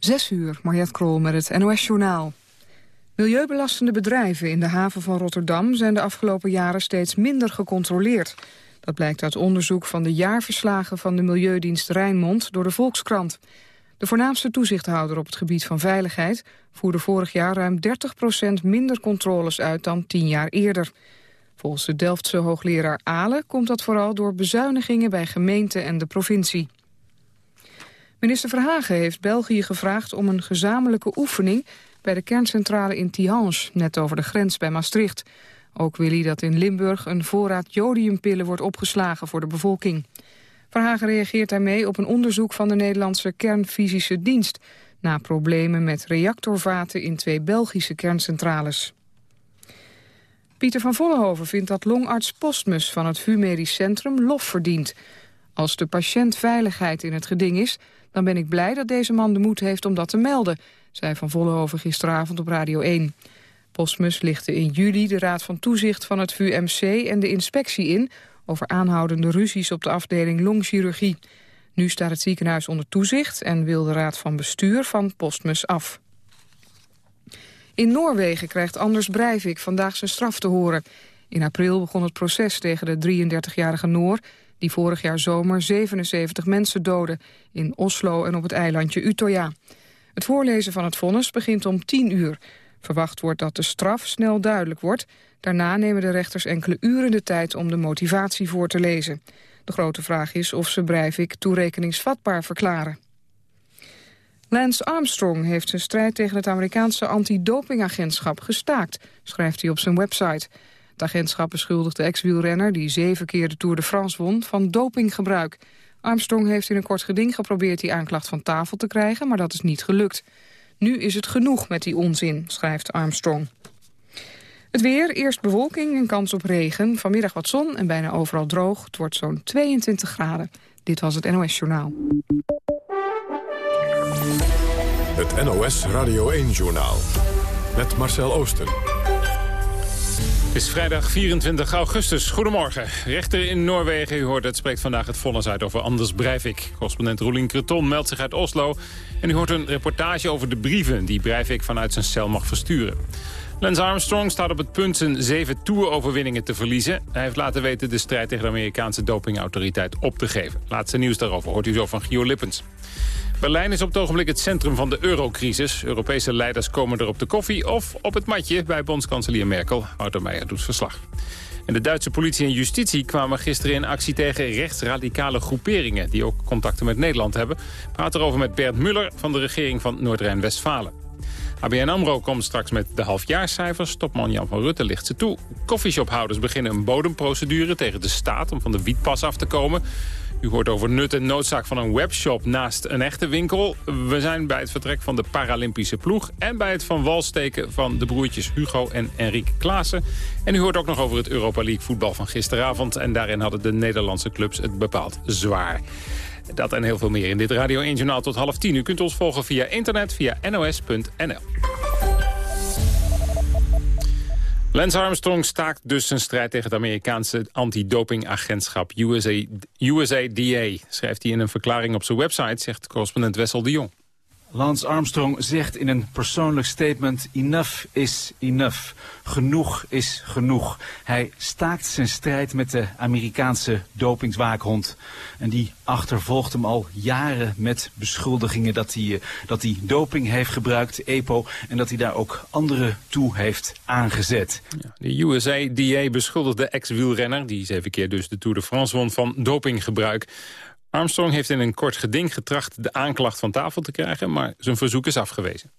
Zes uur, Mariette Krol met het NOS-journaal. Milieubelastende bedrijven in de haven van Rotterdam... zijn de afgelopen jaren steeds minder gecontroleerd. Dat blijkt uit onderzoek van de jaarverslagen van de Milieudienst Rijnmond... door de Volkskrant. De voornaamste toezichthouder op het gebied van veiligheid... voerde vorig jaar ruim 30% minder controles uit dan tien jaar eerder. Volgens de Delftse hoogleraar Ale komt dat vooral door bezuinigingen bij gemeenten en de provincie. Minister Verhagen heeft België gevraagd om een gezamenlijke oefening bij de kerncentrale in Tihange, net over de grens bij Maastricht. Ook wil hij dat in Limburg een voorraad jodiumpillen wordt opgeslagen voor de bevolking. Verhagen reageert daarmee op een onderzoek van de Nederlandse kernfysische dienst... na problemen met reactorvaten in twee Belgische kerncentrales. Pieter van Vollenhoven vindt dat longarts Postmus van het VU Medisch Centrum lof verdient. Als de patiëntveiligheid in het geding is, dan ben ik blij dat deze man de moed heeft om dat te melden, zei Van Vollenhoven gisteravond op Radio 1. Postmus lichtte in juli de Raad van Toezicht van het VUMC en de inspectie in over aanhoudende ruzies op de afdeling longchirurgie. Nu staat het ziekenhuis onder toezicht en wil de Raad van Bestuur van Postmus af. In Noorwegen krijgt Anders Breivik vandaag zijn straf te horen. In april begon het proces tegen de 33-jarige Noor... die vorig jaar zomer 77 mensen doodde... in Oslo en op het eilandje Utøya. Het voorlezen van het vonnis begint om 10 uur. Verwacht wordt dat de straf snel duidelijk wordt. Daarna nemen de rechters enkele uren de tijd om de motivatie voor te lezen. De grote vraag is of ze Breivik toerekeningsvatbaar verklaren. Lance Armstrong heeft zijn strijd tegen het Amerikaanse antidopingagentschap gestaakt, schrijft hij op zijn website. Het agentschap beschuldigt de ex-wielrenner, die zeven keer de Tour de France won, van dopinggebruik. Armstrong heeft in een kort geding geprobeerd die aanklacht van tafel te krijgen, maar dat is niet gelukt. Nu is het genoeg met die onzin, schrijft Armstrong. Het weer, eerst bewolking en kans op regen. Vanmiddag wat zon en bijna overal droog. Het wordt zo'n 22 graden. Dit was het NOS Journaal. Het NOS Radio 1-journaal. Met Marcel Oosten. Het is vrijdag 24 augustus. Goedemorgen. Rechter in Noorwegen, u hoort het, spreekt vandaag het vonnis uit over Anders Breivik. Correspondent Roelien Creton meldt zich uit Oslo. En u hoort een reportage over de brieven die Breivik vanuit zijn cel mag versturen. Lance Armstrong staat op het punt zijn zeven toeroverwinningen te verliezen. Hij heeft laten weten de strijd tegen de Amerikaanse dopingautoriteit op te geven. Laatste nieuws daarover hoort u zo van Gio Lippens. Berlijn is op het ogenblik het centrum van de eurocrisis. Europese leiders komen er op de koffie of op het matje bij bondskanselier Merkel. Wouter Meijer doet verslag. En de Duitse politie en justitie kwamen gisteren in actie tegen rechtsradicale groeperingen... die ook contacten met Nederland hebben. Praat erover met Bert Muller van de regering van Noord-Rijn-Westfalen. ABN AMRO komt straks met de halfjaarscijfers. Topman Jan van Rutte ligt ze toe. Coffeeshophouders beginnen een bodemprocedure tegen de staat... om van de wietpas af te komen. U hoort over nut en noodzaak van een webshop naast een echte winkel. We zijn bij het vertrek van de Paralympische ploeg... en bij het van wal steken van de broertjes Hugo en Enrique Klaassen. En u hoort ook nog over het Europa League voetbal van gisteravond... en daarin hadden de Nederlandse clubs het bepaald zwaar. Dat en heel veel meer in dit Radio 1 Journaal tot half tien. U kunt ons volgen via internet via nos.nl. Lance Armstrong staakt dus zijn strijd tegen het Amerikaanse antidopingagentschap USA, USADA. Schrijft hij in een verklaring op zijn website, zegt correspondent Wessel de Jong. Lance Armstrong zegt in een persoonlijk statement... enough is enough. Genoeg is genoeg. Hij staakt zijn strijd met de Amerikaanse dopingswaakhond. En die achtervolgt hem al jaren met beschuldigingen... dat hij, eh, dat hij doping heeft gebruikt, EPO... en dat hij daar ook anderen toe heeft aangezet. Ja, de USA-DA beschuldigt de ex-wielrenner... die zeven keer dus de Tour de France won van dopinggebruik... Armstrong heeft in een kort geding getracht de aanklacht van tafel te krijgen, maar zijn verzoek is afgewezen.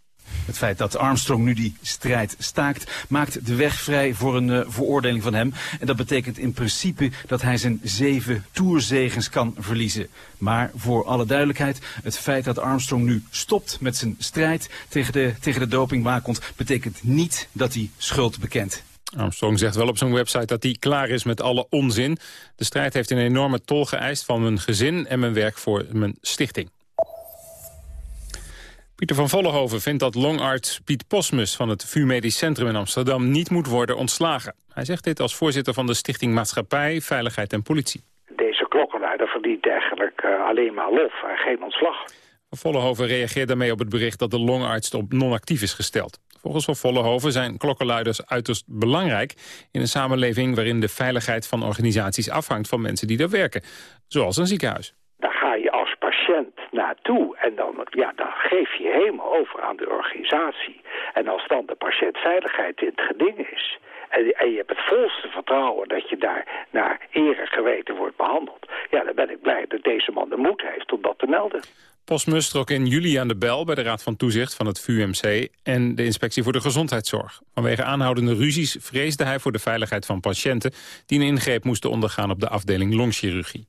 Het feit dat Armstrong nu die strijd staakt, maakt de weg vrij voor een uh, veroordeling van hem. En dat betekent in principe dat hij zijn zeven toerzegens kan verliezen. Maar voor alle duidelijkheid, het feit dat Armstrong nu stopt met zijn strijd tegen de, tegen de dopingwaakhond, betekent niet dat hij schuld bekent. Armstrong zegt wel op zijn website dat hij klaar is met alle onzin. De strijd heeft een enorme tol geëist van mijn gezin en mijn werk voor mijn stichting. Pieter van Vollenhoven vindt dat longarts Piet Posmus van het VU Medisch Centrum in Amsterdam niet moet worden ontslagen. Hij zegt dit als voorzitter van de Stichting Maatschappij, Veiligheid en Politie. Deze klokkenluider verdient eigenlijk uh, alleen maar lof en geen ontslag. Van reageert daarmee op het bericht dat de longarts op non-actief is gesteld. Volgens Van zijn klokkenluiders uiterst belangrijk... in een samenleving waarin de veiligheid van organisaties afhangt van mensen die daar werken. Zoals een ziekenhuis. Daar ga je als patiënt naartoe en dan, ja, dan geef je helemaal over aan de organisatie. En als dan de patiëntveiligheid in het geding is... En, en, je hebt het volste vertrouwen dat je daar naar ere geweten wordt behandeld. Ja, dan ben ik blij dat deze man de moed heeft om dat te melden. Postmus trok in juli aan de bel bij de Raad van Toezicht van het VUMC en de Inspectie voor de Gezondheidszorg. Vanwege aanhoudende ruzies vreesde hij voor de veiligheid van patiënten die een ingreep moesten ondergaan op de afdeling longchirurgie.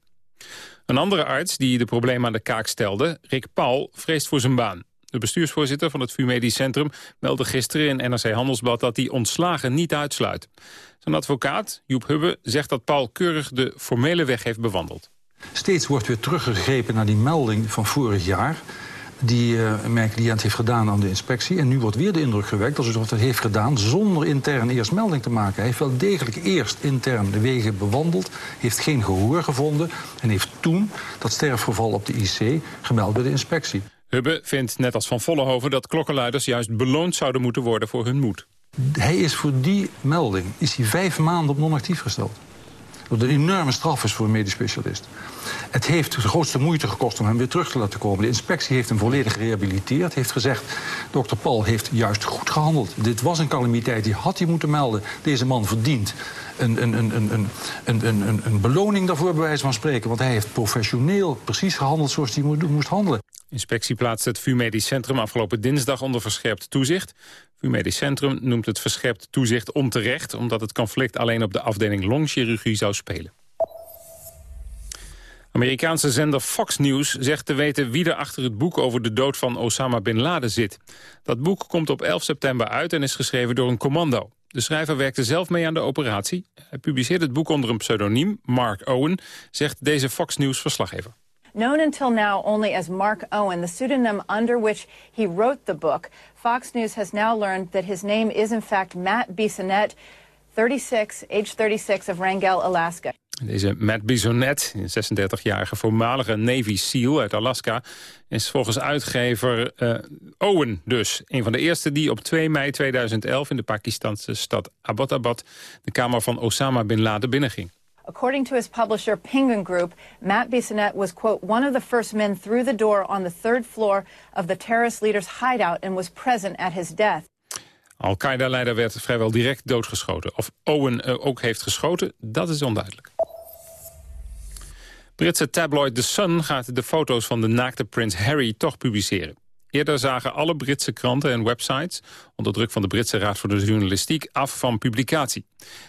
Een andere arts die de problemen aan de kaak stelde, Rick Paul, vreest voor zijn baan. De bestuursvoorzitter van het VU Medisch Centrum meldde gisteren in NRC Handelsblad dat hij ontslagen niet uitsluit. Zijn advocaat, Joep Hubbe, zegt dat Paul keurig de formele weg heeft bewandeld. Steeds wordt weer teruggegrepen naar die melding van vorig jaar die uh, mijn cliënt heeft gedaan aan de inspectie. En nu wordt weer de indruk gewekt alsof hij heeft gedaan... zonder intern eerst melding te maken. Hij heeft wel degelijk eerst intern de wegen bewandeld... heeft geen gehoor gevonden... en heeft toen dat sterfgeval op de IC gemeld bij de inspectie. Hubbe vindt, net als Van Vollenhoven... dat klokkenluiders juist beloond zouden moeten worden voor hun moed. Hij is voor die melding is hij vijf maanden op non-actief gesteld. Wat een enorme straf is voor een medisch specialist. Het heeft de grootste moeite gekost om hem weer terug te laten komen. De inspectie heeft hem volledig gerehabiliteerd. Heeft gezegd, dokter Paul heeft juist goed gehandeld. Dit was een calamiteit, die had hij moeten melden. Deze man verdient een, een, een, een, een, een, een beloning daarvoor, bij wijze van spreken. Want hij heeft professioneel precies gehandeld zoals hij moest handelen. Inspectie plaatste het VU Medisch Centrum afgelopen dinsdag onder verscherpt toezicht. VU Medisch Centrum noemt het verscherpt toezicht onterecht... omdat het conflict alleen op de afdeling longchirurgie zou spelen. Amerikaanse zender Fox News zegt te weten wie er achter het boek over de dood van Osama Bin Laden zit. Dat boek komt op 11 september uit en is geschreven door een commando. De schrijver werkte zelf mee aan de operatie. Hij publiceert het boek onder een pseudoniem, Mark Owen, zegt deze Fox News verslaggever. Known until now only as Mark Owen, the pseudonym under which he wrote the book, Fox News has now learned that his name is in fact Matt Bissonette, 36, age 36 of Wrangell, Alaska. Deze Matt Bisonet, een 36-jarige voormalige Navy SEAL uit Alaska... is volgens uitgever uh, Owen dus. Een van de eerste die op 2 mei 2011 in de Pakistanse stad Abbottabad... de kamer van Osama Bin Laden binnenging. According to his publisher Penguin Group, Matt Bissonette was, quote, one of the first men through the door on the third floor of the terrorist leader's hideout and was present at his death. Al-Qaeda-leider werd vrijwel direct doodgeschoten. Of Owen uh, ook heeft geschoten, dat is onduidelijk. Britse tabloid The Sun gaat de foto's van de naakte prins Harry toch publiceren. Eerder zagen alle Britse kranten en websites... onder druk van de Britse Raad voor de Journalistiek af van publicatie.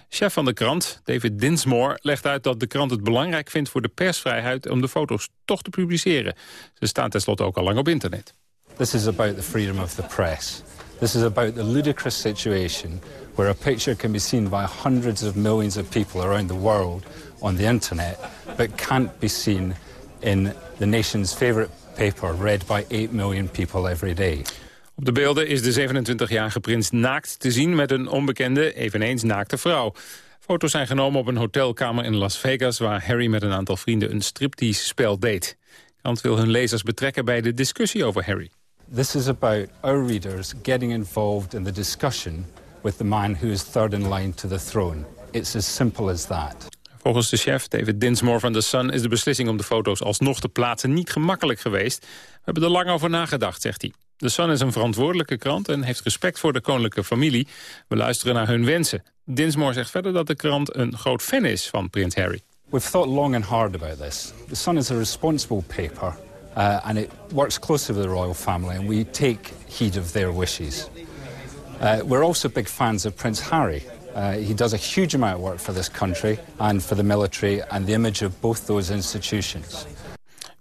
Chef van de krant, David Dinsmore, legt uit dat de krant het belangrijk vindt... voor de persvrijheid om de foto's toch te publiceren. Ze staan tenslotte ook al lang op internet. This is about the freedom of the press. This is about the ludicrous situation where a picture can be seen by hundreds of millions of people around the world on the internet, but can't be seen in the nation's favorite paper read by 8 million people every day. Op de beelden is de 27-jarige prins naakt te zien met een onbekende, eveneens naakte vrouw. Foto's zijn genomen op een hotelkamer in Las Vegas... waar Harry met een aantal vrienden een striptease-spel deed. Kant wil hun lezers betrekken bij de discussie over Harry. This is about our readers getting involved in the discussion... with the man who is third in line to the throne. It's as simple as that. Volgens de chef, David Dinsmore van The Sun... is de beslissing om de foto's alsnog te plaatsen niet gemakkelijk geweest. We hebben er lang over nagedacht, zegt hij. The Sun is een verantwoordelijke krant en heeft respect voor de koninklijke familie. We luisteren naar hun wensen. Dinsmore zegt verder dat de krant een groot fan is van prins Harry. We've thought long and hard about this. The Sun is a responsible paper uh, and it works closely with the royal family and we take heed of their wishes. Uh, we're also big fans of Prince Harry. Uh, he does a huge amount of work for this country and for the military and the image of.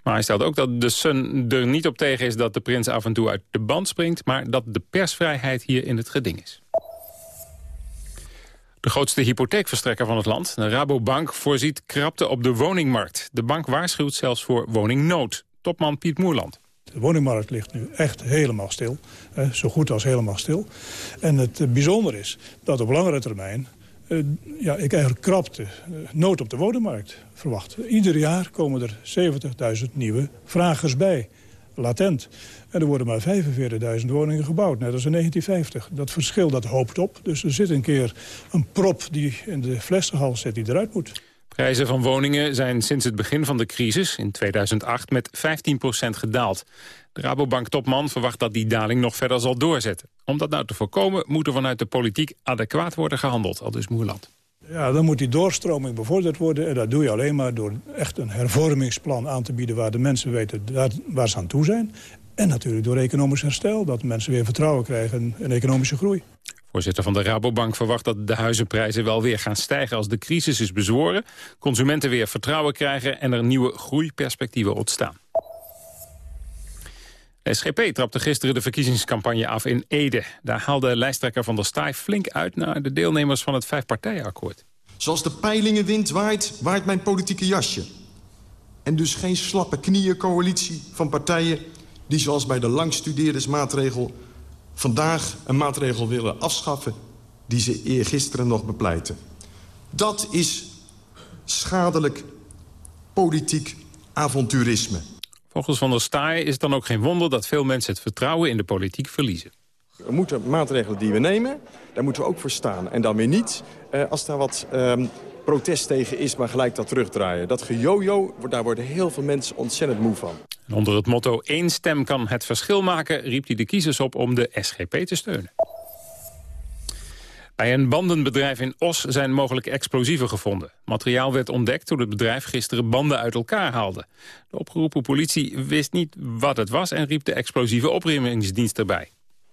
Maar hij stelt ook dat de Sun er niet op tegen is dat de prins af en toe uit de band springt... maar dat de persvrijheid hier in het geding is. De grootste hypotheekverstrekker van het land, de Rabobank, voorziet krapte op de woningmarkt. De bank waarschuwt zelfs voor woningnood. Topman Piet Moerland. De woningmarkt ligt nu echt helemaal stil. zo goed als helemaal stil. En het eh, bijzonder is dat op langere termijn... Eh, ja, ik eigenlijk krapte, eh, nood op de woningmarkt verwacht. Ieder jaar komen er 70.000 nieuwe vragers bij. latent. En er worden maar 45.000 woningen gebouwd, net als in 1950. Dat verschil dat hoopt op. Dus er zit een keer een prop die in de flessenhals zit die eruit moet. Prijzen van woningen zijn sinds het begin van de crisis in 2008 met 15% gedaald. De Rabobank-topman verwacht dat die daling nog verder zal doorzetten. Om dat nou te voorkomen moet er vanuit de politiek adequaat worden gehandeld, al dus Moerland. Ja, dan moet die doorstroming bevorderd worden. En dat doe je alleen maar door echt een hervormingsplan aan te bieden... waar de mensen weten waar ze aan toe zijn. En natuurlijk door economisch herstel. Dat mensen weer vertrouwen krijgen in economische groei. Voorzitter van de Rabobank verwacht dat de huizenprijzen wel weer gaan stijgen als de crisis is bezworen, consumenten weer vertrouwen krijgen en er nieuwe groeiperspectieven ontstaan. SGP trapte gisteren de verkiezingscampagne af in Ede. Daar haalde lijsttrekker van der Staaij flink uit naar de deelnemers van het vijfpartijenakkoord. Zoals de peilingenwind waait, waait mijn politieke jasje. En dus geen slappe knieën coalitie van partijen... die zoals bij de langstudeerdersmaatregel vandaag een maatregel willen afschaffen... die ze eergisteren nog bepleiten. Dat is schadelijk politiek avonturisme. Volgens Van der Staaij is het dan ook geen wonder dat veel mensen het vertrouwen in de politiek verliezen. Er moeten maatregelen die we nemen, daar moeten we ook voor staan. En dan weer niet eh, als daar wat eh, protest tegen is, maar gelijk dat terugdraaien. Dat gejojo, daar worden heel veel mensen ontzettend moe van. En onder het motto één stem kan het verschil maken... riep hij de kiezers op om de SGP te steunen. Bij een bandenbedrijf in Os zijn mogelijk explosieven gevonden. Materiaal werd ontdekt toen het bedrijf gisteren banden uit elkaar haalde. De opgeroepen politie wist niet wat het was en riep de explosieve opruimingsdienst erbij.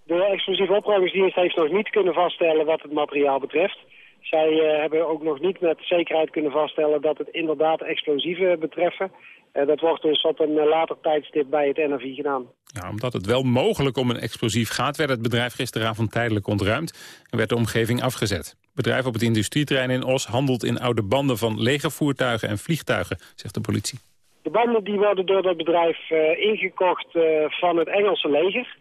De explosieve opruimingsdienst heeft nog niet kunnen vaststellen wat het materiaal betreft. Zij uh, hebben ook nog niet met zekerheid kunnen vaststellen dat het inderdaad explosieven betreffen. Uh, dat wordt dus op een uh, later tijdstip bij het NRV gedaan. Ja, omdat het wel mogelijk om een explosief gaat... werd het bedrijf gisteravond tijdelijk ontruimd en werd de omgeving afgezet. Het bedrijf op het industrieterrein in Os handelt in oude banden van legervoertuigen en vliegtuigen, zegt de politie. De banden die worden door dat bedrijf ingekocht van het Engelse leger...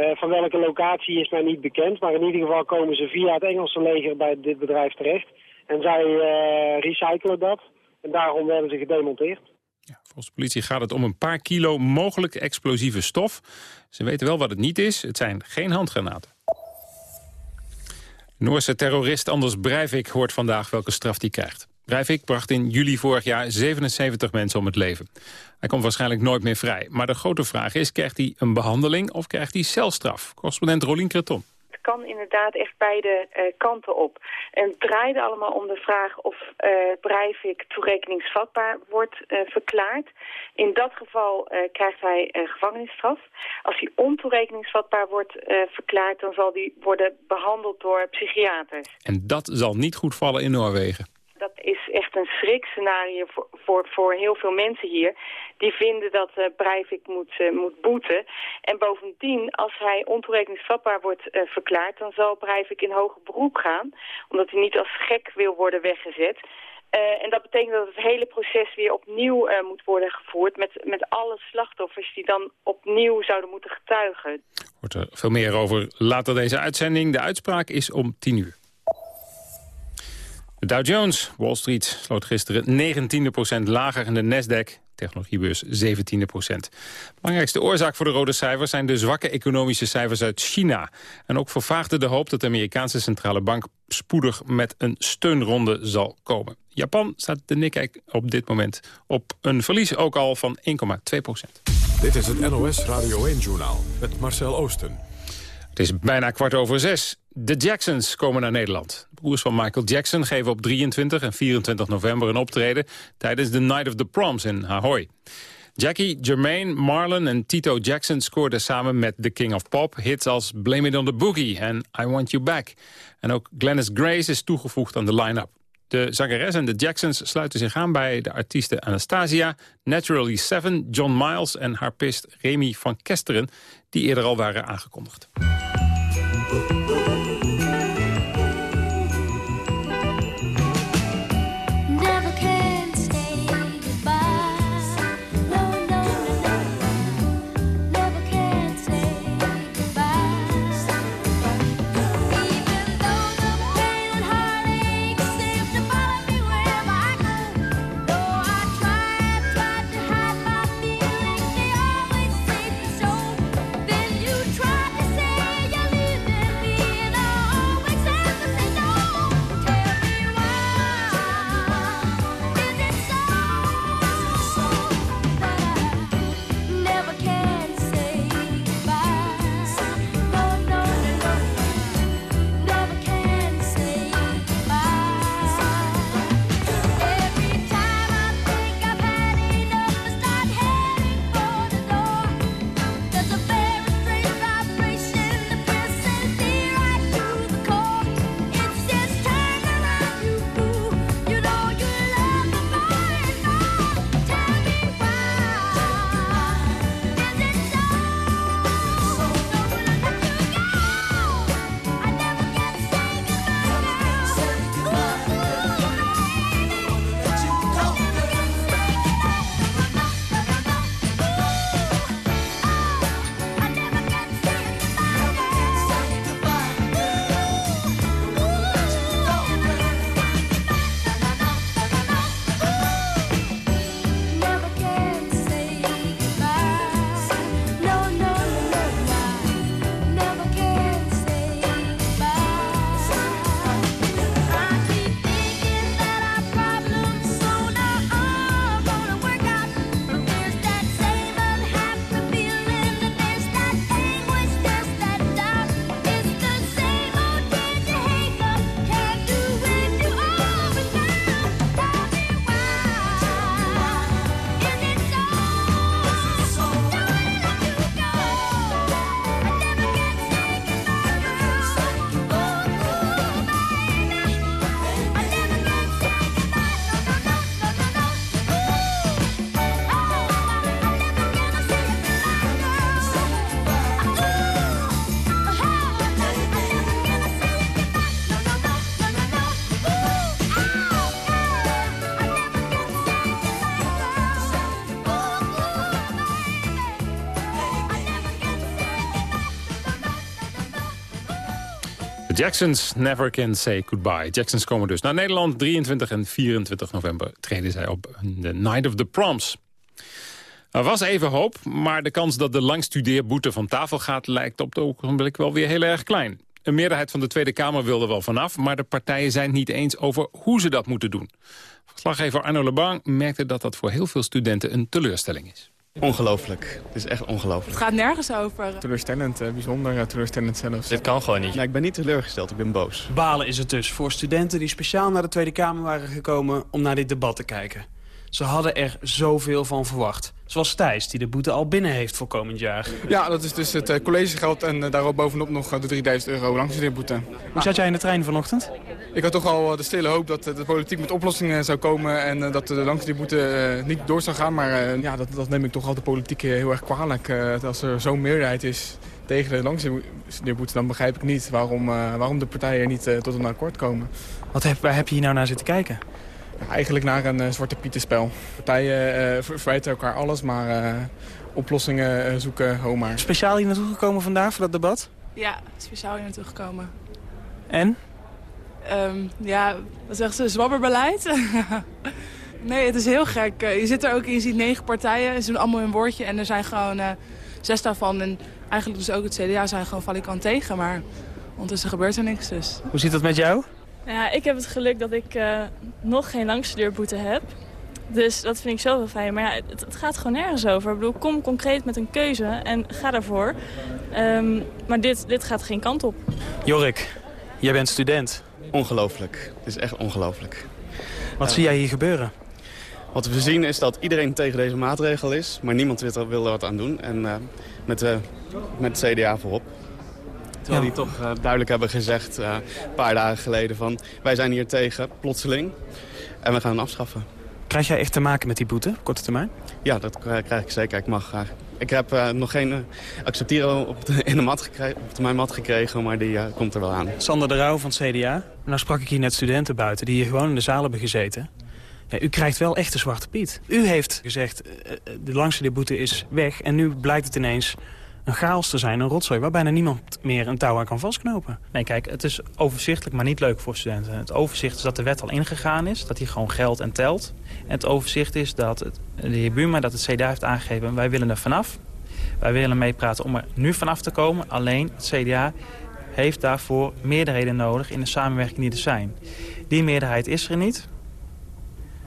Uh, van welke locatie is mij niet bekend, maar in ieder geval komen ze via het Engelse leger bij dit bedrijf terecht. En zij uh, recyclen dat en daarom werden ze gedemonteerd. Ja, volgens de politie gaat het om een paar kilo mogelijk explosieve stof. Ze weten wel wat het niet is, het zijn geen handgranaten. Noorse terrorist Anders Breivik hoort vandaag welke straf hij krijgt. Breivik bracht in juli vorig jaar 77 mensen om het leven. Hij komt waarschijnlijk nooit meer vrij. Maar de grote vraag is, krijgt hij een behandeling of krijgt hij celstraf? Correspondent Rolien Creton Het kan inderdaad echt beide uh, kanten op. En het draaide allemaal om de vraag of uh, Breivik toerekeningsvatbaar wordt uh, verklaard. In dat geval krijgt hij gevangenisstraf. Als hij ontoerekeningsvatbaar wordt verklaard... dan zal hij worden behandeld door psychiaters. En dat zal niet goed vallen in Noorwegen dat is echt een schrikscenario voor, voor, voor heel veel mensen hier. Die vinden dat uh, Breivik moet, uh, moet boeten. En bovendien, als hij ontoerekeningsvatbaar wordt uh, verklaard... dan zal Breivik in hoger beroep gaan. Omdat hij niet als gek wil worden weggezet. En dat betekent dat het hele proces weer opnieuw moet worden gevoerd... Met, met alle slachtoffers die dan opnieuw zouden moeten getuigen. Wordt er veel meer over later deze uitzending. De uitspraak is om tien uur. De Dow Jones, Wall Street, sloot gisteren 19% lager en de Nasdaq, technologiebeurs, 17%. Belangrijkste oorzaak voor de rode cijfers zijn de zwakke economische cijfers uit China. En ook vervaagde de hoop dat de Amerikaanse centrale bank spoedig met een steunronde zal komen. Japan staat de Nikkei op dit moment op een verlies ook al van 1,2%. Dit is het NOS Radio 1-journaal met Marcel Oosten. Het is bijna kwart over zes. De Jacksons komen naar Nederland. De broers van Michael Jackson geven op 23 en 24 november een optreden... tijdens de Night of the Proms in Ahoy. Jackie, Jermaine, Marlon en Tito Jackson scoorden samen met The King of Pop... hits als Blame It on the Boogie en I Want You Back. En ook Glennis Grace is toegevoegd aan de line-up. De zangeres en de Jacksons sluiten zich aan bij de artiesten Anastasia... Naturally Seven, John Miles en harpist Remy van Kesteren... die eerder al waren aangekondigd. Jacksons Never Can Say Goodbye. Jacksons komen dus naar Nederland. 23 en 24 november treden zij op de Night of the Proms. Er was even hoop, maar de kans dat de langstudeerboete van tafel gaat... lijkt op het ogenblik wel weer heel erg klein. Een meerderheid van de Tweede Kamer wilde wel vanaf... maar de partijen zijn niet eens over hoe ze dat moeten doen. Verslaggever Arno Lebang merkte dat dat voor heel veel studenten een teleurstelling is. Ongelooflijk. Het is echt ongelooflijk. Het gaat nergens over. Teleurstellend, eh, bijzonder teleurstellend zelfs. Dit kan gewoon niet. Ja, ik ben niet teleurgesteld, ik ben boos. Balen is het dus voor studenten die speciaal naar de Tweede Kamer waren gekomen om naar dit debat te kijken. Ze hadden er zoveel van verwacht. Zoals Thijs, die de boete al binnen heeft voor komend jaar. Ja, dat is dus het collegegeld en daarop bovenop nog de 3000 euro langstudeerboete. Hoe zat jij in de trein vanochtend? Ik had toch al de stille hoop dat de politiek met oplossingen zou komen... en dat de langstudeerboete niet door zou gaan. Maar ja, dat, dat neem ik toch altijd politiek heel erg kwalijk. als er zo'n meerderheid is tegen de langstudeerboete... dan begrijp ik niet waarom, waarom de partijen niet tot een akkoord komen. Wat heb, waar heb je hier nou naar zitten kijken? Eigenlijk naar een uh, zwarte pietenspel. Partijen uh, verwijten elkaar alles, maar uh, oplossingen zoeken homaar. Speciaal hier naartoe gekomen vandaag voor dat debat? Ja, speciaal hier naartoe gekomen. En? Um, ja, wat zegt ze? Zwabberbeleid? nee, het is heel gek. je zit er ook in, je ziet negen partijen. Ze doen allemaal een woordje en er zijn gewoon zes daarvan. En eigenlijk dus ook het CDA zijn gewoon valikant tegen, maar ondertussen gebeurt er niks dus. Hoe zit dat met jou? Ja, ik heb het geluk dat ik uh, nog geen langstudeerboete heb. Dus dat vind ik zo wel fijn. Maar ja, het, het, gaat gewoon nergens over. Ik bedoel, kom concreet met een keuze en ga daarvoor. Um, maar dit, dit gaat geen kant op. Jorik, jij bent student. Ongelooflijk. Het is echt ongelooflijk. Wat uh, zie jij hier gebeuren? Wat we zien is dat iedereen tegen deze maatregel is. Maar niemand wil er wat aan doen. En uh, met, met het CDA voorop. Terwijl die toch uh, duidelijk hebben gezegd uh, een paar dagen geleden van... wij zijn hier tegen, plotseling, en we gaan hem afschaffen. Krijg jij echt te maken met die boete, korte termijn? Ja, dat krijg ik zeker. Ik mag graag. Ik heb uh, nog geen accepteren op, de, in de mat gekregen, op mijn mat gekregen, maar die komt er wel aan. Sander de Rauw van het CDA. Nou sprak ik hier net studenten buiten die hier gewoon in de zaal hebben gezeten. Ja, u krijgt wel echt de zwarte piet. U heeft gezegd, de langste de boete is weg en nu blijkt het ineens een chaos te zijn, een rotzooi... waar bijna niemand meer een touw aan kan vastknopen. Nee, kijk, het is overzichtelijk, maar niet leuk voor studenten. Het overzicht is dat de wet al ingegaan is, dat die gewoon geldt en telt. En het overzicht is dat het, de heer Buma, dat het CDA heeft aangegeven... wij willen er vanaf, wij willen meepraten om er nu vanaf te komen. Alleen het CDA heeft daarvoor meerderheden nodig in de samenwerking die er zijn. Die meerderheid is er niet.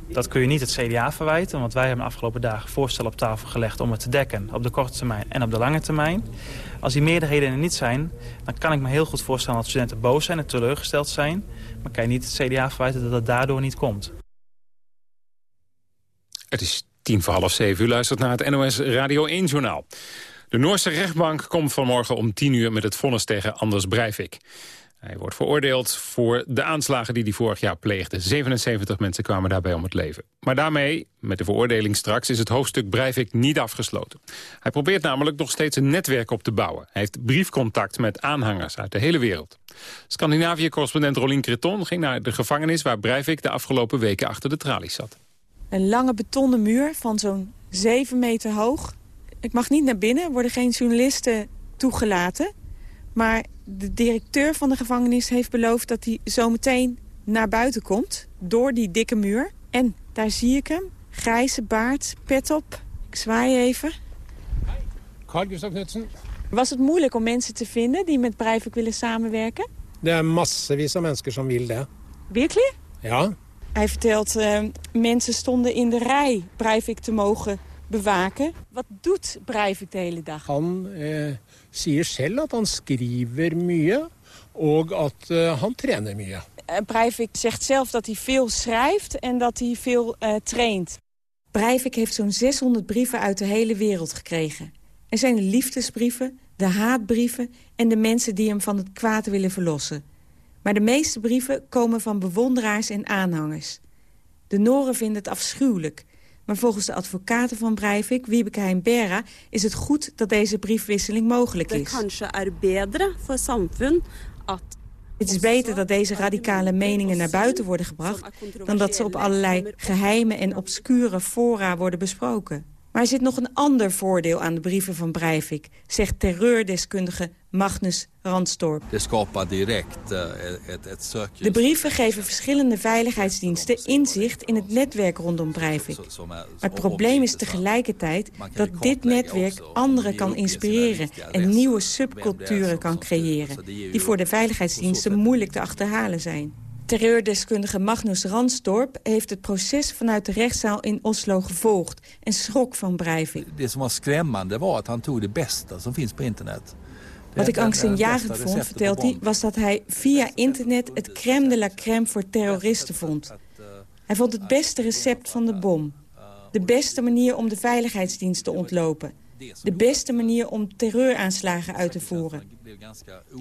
Dat kun je niet het CDA verwijten, want wij hebben de afgelopen dagen voorstellen op tafel gelegd om het te dekken op de korte termijn en op de lange termijn. Als die meerderheden er niet zijn, dan kan ik me heel goed voorstellen dat studenten boos zijn en teleurgesteld zijn. Maar kan je niet het CDA verwijten dat het daardoor niet komt. Het is tien voor half zeven. U luistert naar het NOS Radio 1 Journaal. De Noorse rechtbank komt vanmorgen om tien uur met het vonnis tegen Anders Breivik. Hij wordt veroordeeld voor de aanslagen die hij vorig jaar pleegde. 77 mensen kwamen daarbij om het leven. Maar daarmee, met de veroordeling straks, is het hoofdstuk Breivik niet afgesloten. Hij probeert namelijk nog steeds een netwerk op te bouwen. Hij heeft briefcontact met aanhangers uit de hele wereld. Scandinavië-correspondent Rolien Creton ging naar de gevangenis... waar Breivik de afgelopen weken achter de tralies zat. Een lange betonnen muur van zo'n 7 meter hoog. Ik mag niet naar binnen, worden geen journalisten toegelaten... Maar de directeur van de gevangenis heeft beloofd dat hij zometeen naar buiten komt. Door die dikke muur. En daar zie ik hem. Grijze baard, pet op. Ik zwaai even. Was het moeilijk om mensen te vinden die met Breivik willen samenwerken? Er is massavis van mensen die willen. Werkelijk? Ja. Hij vertelt, uh, mensen stonden in de rij Breivik te mogen bewaken. Wat doet Breivik de hele dag? Han eh, sier selv at han skriver mye og at uh, han trainer mye. Uh, Breivik zegt zelf dat hij veel schrijft en dat hij veel uh, traint. Breivik heeft zo'n 600 brieven uit de hele wereld gekregen. Er zijn de liefdesbrieven, de haatbrieven en de mensen die hem van het kwaad willen verlossen. Maar de meeste brieven komen van bewonderaars en aanhangers. De Noren vinden het afschuwelijk maar volgens de advocaten van Breivik, Wiebeke Heijn-Bera... is het goed dat deze briefwisseling mogelijk is. Het is beter dat deze radicale meningen naar buiten worden gebracht... dan dat ze op allerlei geheime en obscure fora worden besproken. Maar er zit nog een ander voordeel aan de brieven van Breivik... zegt terreurdeskundige Magnus Randstorp. uh, De brieven geven verschillende veiligheidsdiensten inzicht in het netwerk rondom Breivik. Maar het probleem is tegelijkertijd dat dit netwerk anderen kan inspireren... en nieuwe subculturen kan creëren... die voor de veiligheidsdiensten moeilijk te achterhalen zijn. Terreurdeskundige Magnus Ransdorp heeft het proces vanuit de rechtszaal in Oslo gevolgd en schrok van Breivik. Det som var skrämmande var att han tog det bästa som finns på internet. Wat ik angstaanjagend vond, vertelt hij, was dat hij via internet het crème de la crème voor terroristen vond. Hij vond het beste recept van de bom. De beste manier om de veiligheidsdienst te ontlopen. De beste manier om terreuraanslagen uit te voeren.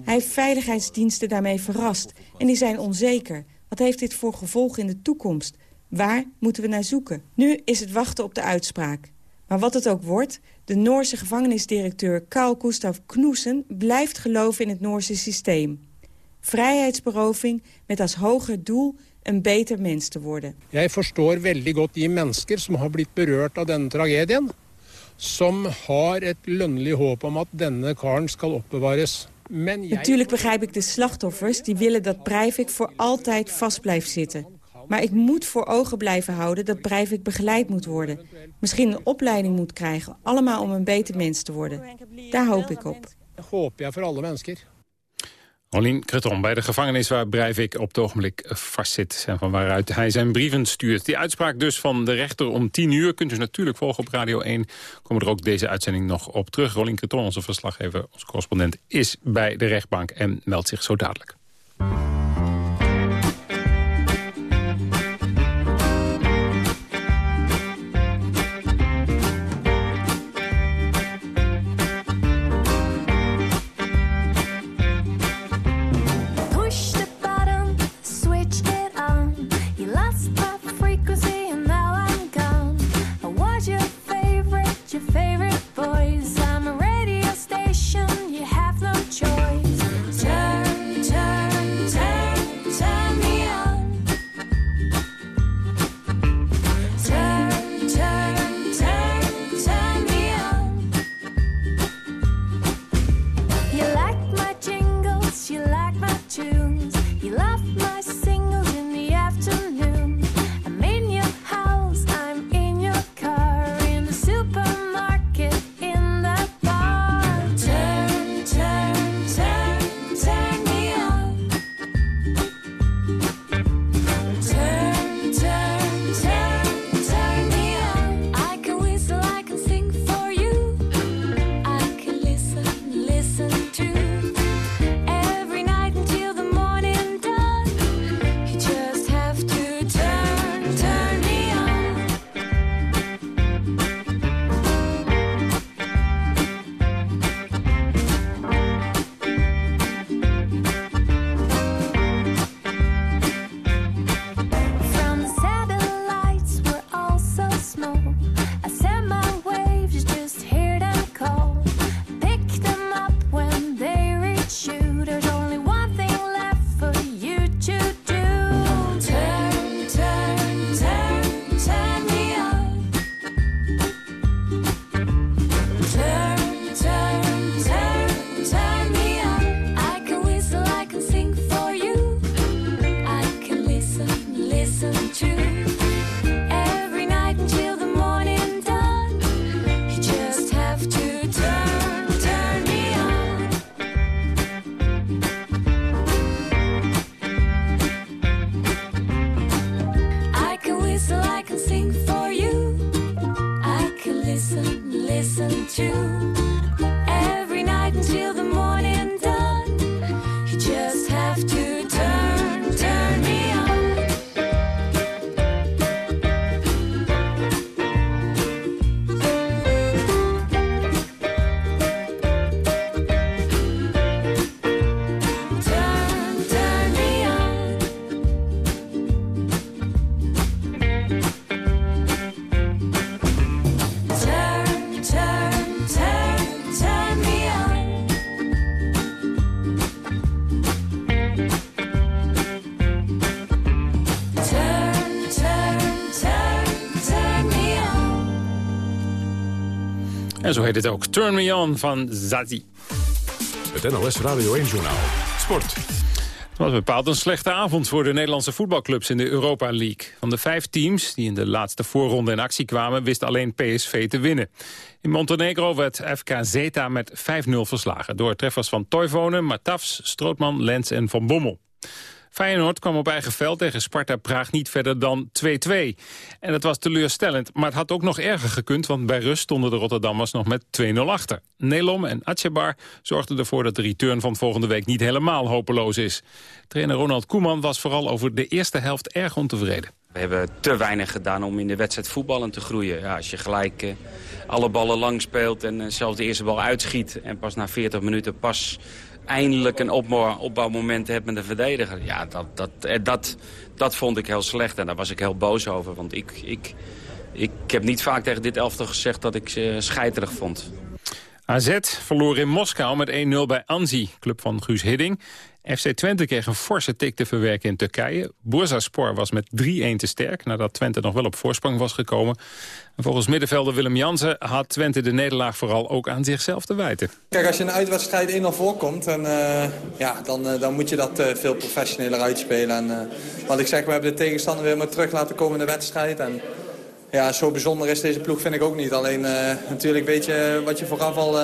Hij heeft veiligheidsdiensten daarmee verrast en die zijn onzeker. Wat heeft dit voor gevolgen in de toekomst? Waar moeten we naar zoeken? Nu is het wachten op de uitspraak. Maar wat het ook wordt, de Noorse gevangenisdirecteur Carl Gustav Knoesen... blijft geloven in het Noorse systeem. Vrijheidsberoving met als hoger doel een beter mens te worden. Ik verstoor veldig goed die mensen som har blitt berørt av denne tragedien som har lønnlig hoop om at denne karen skal oppbevares. Natuurlijk begrijp ik de slachtoffers die willen dat Breivik voor altijd vast blijft zitten. Maar ik moet voor ogen blijven houden dat Breivik begeleid moet worden. Misschien een opleiding moet krijgen, allemaal om een beter mens te worden. Daar hoop ik op. Hoop je voor alle mensen. Rolien Creton bij de gevangenis waar Breivik op het ogenblik vastzit... en van waaruit hij zijn brieven stuurt. Die uitspraak dus van de rechter om 10 uur kunt u natuurlijk volgen op Radio 1. Komen er ook deze uitzending nog op terug. Rolien Creton, onze verslaggever, onze correspondent, is bij de rechtbank... en meldt zich zo dadelijk. En zo heet het ook. Turn Me On van Zazie. Het NOS Radio 1-journaal. Sport. Het was bepaald een slechte avond voor de Nederlandse voetbalclubs in de Europa League. Van de vijf teams die in de laatste voorronde in actie kwamen... wist alleen PSV te winnen. In Montenegro werd FK Zeta met 5-0 verslagen... door treffers van Toivonen, Matafs, Strootman, Lens en Van Bommel. Feyenoord kwam op eigen veld tegen Sparta Praag niet verder dan 2-2. En dat was teleurstellend, maar het had ook nog erger gekund... want bij rust stonden de Rotterdammers nog met 2-0 achter. Nelom en Atjebar zorgden ervoor dat de return van volgende week... niet helemaal hopeloos is. Trainer Ronald Koeman was vooral over de eerste helft erg ontevreden. We hebben te weinig gedaan om in de wedstrijd voetballen te groeien. Ja, als je gelijk uh, alle ballen lang speelt en uh, zelfs de eerste bal uitschiet... en pas na 40 minuten pas eindelijk een opbouwmoment hebt met de verdediger. Ja, dat, dat, eh, dat, dat vond ik heel slecht en daar was ik heel boos over. Want ik, ik, ik heb niet vaak tegen dit elftal gezegd dat ik ze scheiterig vond. AZ verloor in Moskou met 1-0 bij Anzi, club van Guus Hidding. FC Twente kreeg een forse tik te verwerken in Turkije. Bursaspor was met 3-1 te sterk, nadat Twente nog wel op voorsprong was gekomen. En volgens middenvelder Willem Jansen had Twente de nederlaag vooral ook aan zichzelf te wijten. Kijk, als je een uitwedstrijd 1-0 voorkomt, en, uh, ja, dan, uh, dan moet je dat uh, veel professioneler uitspelen. En, wat ik zeg, we hebben de tegenstander weer maar terug laten komen in de wedstrijd. En, ja, zo bijzonder is deze ploeg vind ik ook niet. Alleen natuurlijk weet je wat je vooraf al,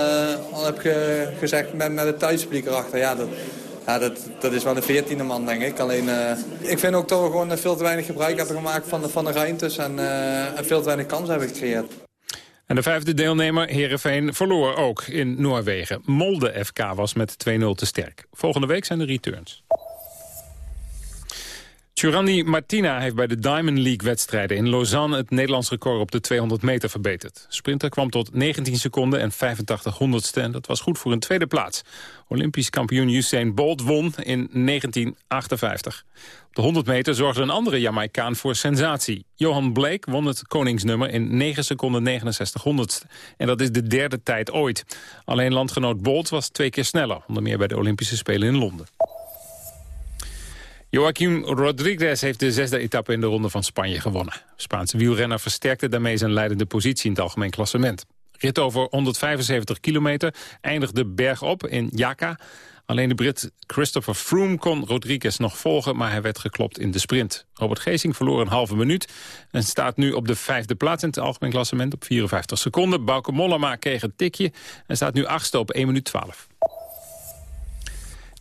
al hebt ge gezegd met, met het thuispubliek erachter. Ja, dat, ja, dat, dat is wel de veertiende man, denk ik. Alleen, uh, ik vind ook dat we gewoon veel te weinig gebruik hebben gemaakt van de, van de ruimtes. En, uh, en veel te weinig kansen hebben gecreëerd. En de vijfde deelnemer, Herenveen, verloor ook in Noorwegen. Molde FK was met 2-0 te sterk. Volgende week zijn de returns. Jurandi Martina heeft bij de Diamond League-wedstrijden in Lausanne... het Nederlands record op de 200 meter verbeterd. Sprinter kwam tot 19 seconden en 85 honderdste... en dat was goed voor een tweede plaats. Olympisch kampioen Usain Bolt won in 1958. Op de 100 meter zorgde een andere Jamaicaan voor sensatie. Johan Blake won het koningsnummer in 9 seconden 69 honderdste. En dat is de derde tijd ooit. Alleen landgenoot Bolt was twee keer sneller. Onder meer bij de Olympische Spelen in Londen. Joaquim Rodriguez heeft de zesde etappe in de Ronde van Spanje gewonnen. Spaanse wielrenner versterkte daarmee zijn leidende positie in het algemeen klassement. Rit over 175 kilometer eindigde bergop in Jaca. Alleen de Brit Christopher Froome kon Rodriguez nog volgen... maar hij werd geklopt in de sprint. Robert Geesing verloor een halve minuut... en staat nu op de vijfde plaats in het algemeen klassement op 54 seconden. Bauke Mollema kreeg een tikje en staat nu achtste op 1 minuut 12.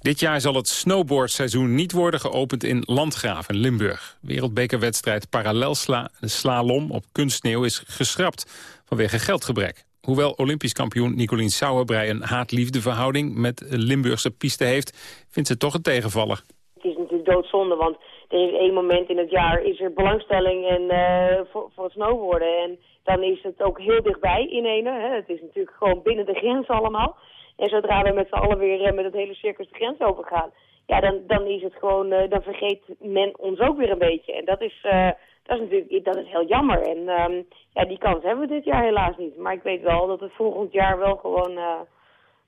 Dit jaar zal het snowboardseizoen niet worden geopend in Landgraaf in Limburg. Wereldbekerwedstrijd parallelslalom op kunstsneeuw is geschrapt vanwege geldgebrek. Hoewel Olympisch kampioen Nicolien Sauerbrei een haat-liefde met Limburgse piste heeft, vindt ze toch een tegenvaller. Het is natuurlijk doodzonde, want er is één moment in het jaar is er belangstelling en, uh, voor, voor het snowboarden. En dan is het ook heel dichtbij in ene. Hè. Het is natuurlijk gewoon binnen de grens allemaal. En zodra we met z'n allen weer eh, met het hele circus de grens overgaan, ja, dan, dan is het gewoon, uh, dan vergeet men ons ook weer een beetje. En dat is, uh, dat is natuurlijk, dat is heel jammer. En um, ja, die kans hebben we dit jaar helaas niet. Maar ik weet wel dat het volgend jaar wel gewoon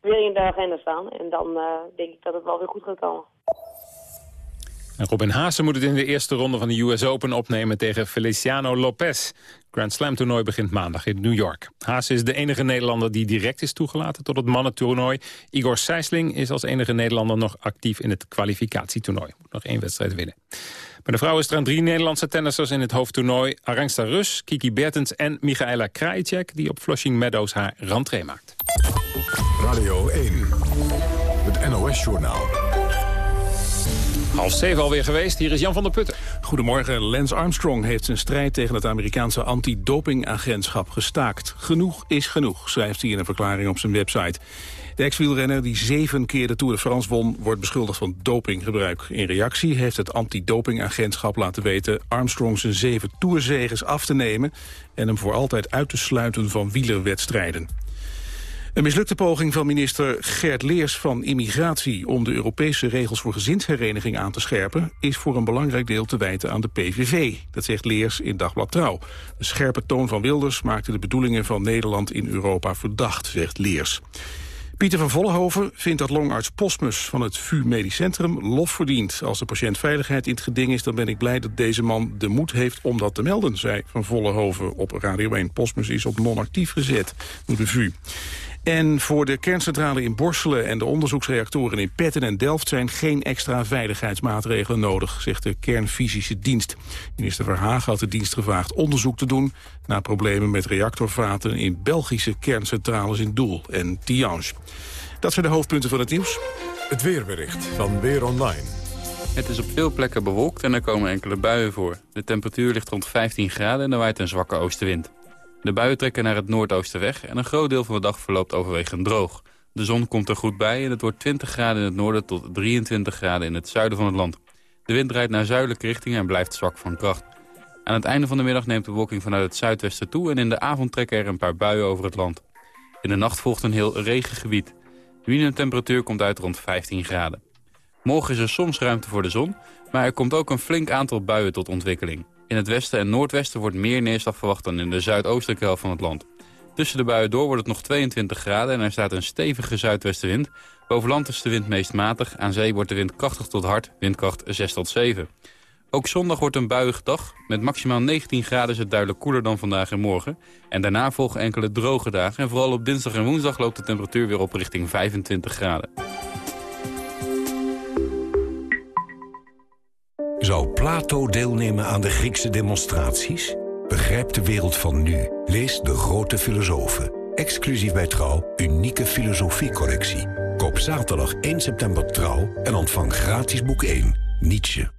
weer in de agenda staan. En dan denk ik dat het wel weer goed gaat komen. Robin Haase moet het in de eerste ronde van de US Open opnemen tegen Feliciano Lopez. Grand Slam toernooi begint maandag in New York. Haase is de enige Nederlander die direct is toegelaten tot het mannentoernooi. Igor Sijsling is als enige Nederlander nog actief in het kwalificatietoernooi. Moet nog één wedstrijd winnen. Bij de vrouwen staan drie Nederlandse tennissers in het hoofdtoernooi. Arangsta Rus, Kiki Bertens en Michaela Krajicek... die op Flushing Meadows haar rentree maakt. Radio 1, het NOS-journaal. Half zeven alweer geweest, hier is Jan van der Putten. Goedemorgen, Lance Armstrong heeft zijn strijd tegen het Amerikaanse antidopingagentschap gestaakt. Genoeg is genoeg, schrijft hij in een verklaring op zijn website. De ex-wielrenner die zeven keer de Tour de France won... wordt beschuldigd van dopinggebruik. In reactie heeft het antidopingagentschap laten weten... Armstrong zijn zeven tourzeges af te nemen... en hem voor altijd uit te sluiten van wielerwedstrijden. Een mislukte poging van minister Gert Leers van Immigratie... om de Europese regels voor gezinshereniging aan te scherpen... is voor een belangrijk deel te wijten aan de PVV. Dat zegt Leers in Dagblad Trouw. De scherpe toon van Wilders maakte de bedoelingen van Nederland in Europa verdacht, zegt Leers. Pieter van Vollenhoven vindt dat longarts Posmus van het VU Medisch Centrum lof verdient. Als de patiëntveiligheid in het geding is, dan ben ik blij dat deze man de moed heeft om dat te melden, zei Van Vollenhoven op Radio 1. Posmus is op non-actief gezet door de VU. En voor de kerncentrale in Borselen en de onderzoeksreactoren in Petten en Delft zijn geen extra veiligheidsmaatregelen nodig, zegt de kernfysische dienst. Minister Verhagen had de dienst gevraagd onderzoek te doen naar problemen met reactorvaten in Belgische kerncentrales in Doel en Tiange. Dat zijn de hoofdpunten van het nieuws. Het weerbericht van Weer Online. Het is op veel plekken bewolkt en er komen enkele buien voor. De temperatuur ligt rond 15 graden en er waait een zwakke oostenwind. De buien trekken naar het noordoosten weg en een groot deel van de dag verloopt overwegend droog. De zon komt er goed bij en het wordt 20 graden in het noorden tot 23 graden in het zuiden van het land. De wind draait naar zuidelijke richting en blijft zwak van kracht. Aan het einde van de middag neemt de wolking vanuit het zuidwesten toe... en in de avond trekken er een paar buien over het land. In de nacht volgt een heel regengebied. De minimumtemperatuur komt uit rond 15 graden. Morgen is er soms ruimte voor de zon, maar er komt ook een flink aantal buien tot ontwikkeling. In het westen en noordwesten wordt meer neerslag verwacht dan in de zuidoostelijke helft van het land. Tussen de buien door wordt het nog 22 graden en er staat een stevige zuidwestenwind. Boven land is de wind meest matig, aan zee wordt de wind krachtig tot hard, windkracht 6 tot 7. Ook zondag wordt een buiige dag. Met maximaal 19 graden is het duidelijk koeler dan vandaag en morgen. En daarna volgen enkele droge dagen. En vooral op dinsdag en woensdag loopt de temperatuur weer op richting 25 graden. Zou Plato deelnemen aan de Griekse demonstraties? Begrijp de wereld van nu. Lees De Grote Filosofen. Exclusief bij Trouw, unieke filosofiecollectie. Koop zaterdag 1 september Trouw en ontvang gratis boek 1, Nietzsche.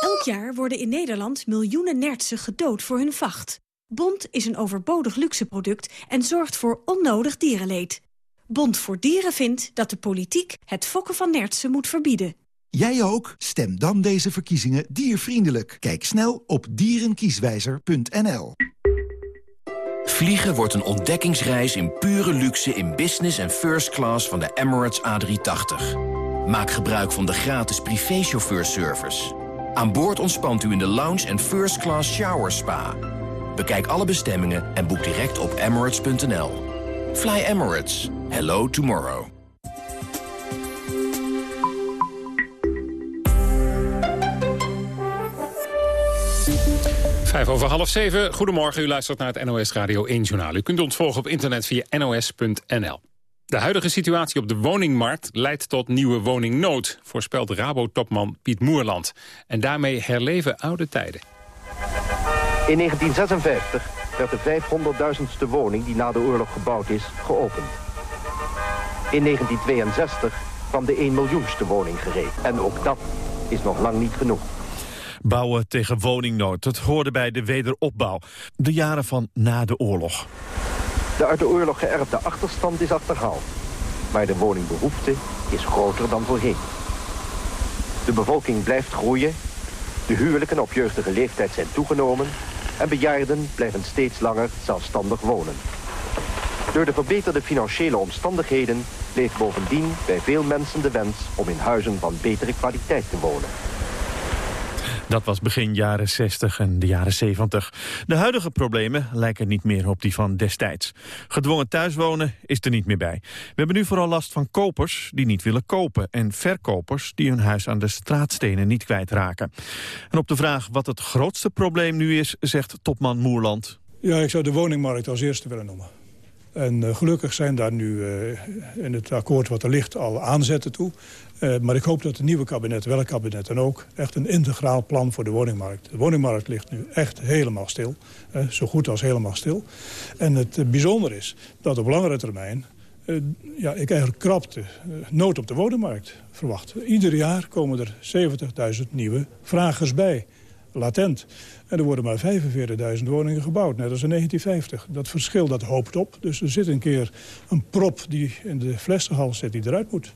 Elk jaar worden in Nederland miljoenen nertsen gedood voor hun vacht. Bond is een overbodig luxeproduct en zorgt voor onnodig dierenleed. Bond voor Dieren vindt dat de politiek het fokken van nertsen moet verbieden. Jij ook? Stem dan deze verkiezingen diervriendelijk. Kijk snel op dierenkieswijzer.nl. Vliegen wordt een ontdekkingsreis in pure luxe in business en first class van de Emirates A380. Maak gebruik van de gratis privéchauffeurservice. Aan boord ontspant u in de lounge en first class shower spa. Bekijk alle bestemmingen en boek direct op emirates.nl. Fly Emirates. Hello tomorrow. Vijf over half zeven. Goedemorgen, u luistert naar het NOS Radio 1 Journaal. U kunt ons volgen op internet via nos.nl. De huidige situatie op de woningmarkt leidt tot nieuwe woningnood... voorspelt Rabo-topman Piet Moerland. En daarmee herleven oude tijden. In 1956 werd de 500.000ste woning die na de oorlog gebouwd is, geopend. In 1962 kwam de 1 miljoenste woning gereed. En ook dat is nog lang niet genoeg. Bouwen tegen woningnood, dat hoorde bij de wederopbouw. De jaren van na de oorlog. De uit de oorlog geërfde achterstand is achterhaald. Maar de woningbehoefte is groter dan voorheen. De bevolking blijft groeien. De huwelijken op jeugdige leeftijd zijn toegenomen. En bejaarden blijven steeds langer zelfstandig wonen. Door de verbeterde financiële omstandigheden leeft bovendien bij veel mensen de wens om in huizen van betere kwaliteit te wonen. Dat was begin jaren 60 en de jaren 70. De huidige problemen lijken niet meer op die van destijds. Gedwongen thuiswonen is er niet meer bij. We hebben nu vooral last van kopers die niet willen kopen... en verkopers die hun huis aan de straatstenen niet kwijtraken. En op de vraag wat het grootste probleem nu is, zegt topman Moerland... Ja, ik zou de woningmarkt als eerste willen noemen. En uh, gelukkig zijn daar nu uh, in het akkoord wat er ligt al aanzetten toe. Uh, maar ik hoop dat het nieuwe kabinet, welk kabinet dan ook... echt een integraal plan voor de woningmarkt. De woningmarkt ligt nu echt helemaal stil. zo goed als helemaal stil. En het bijzonder is dat op langere termijn... ja, ik eigenlijk krapte nood op de woningmarkt verwacht. Ieder jaar komen er 70.000 nieuwe vragers bij latent. En er worden maar 45.000 woningen gebouwd, net als in 1950. Dat verschil dat hoopt op. Dus er zit een keer een prop die in de flessenhals zit die eruit moet.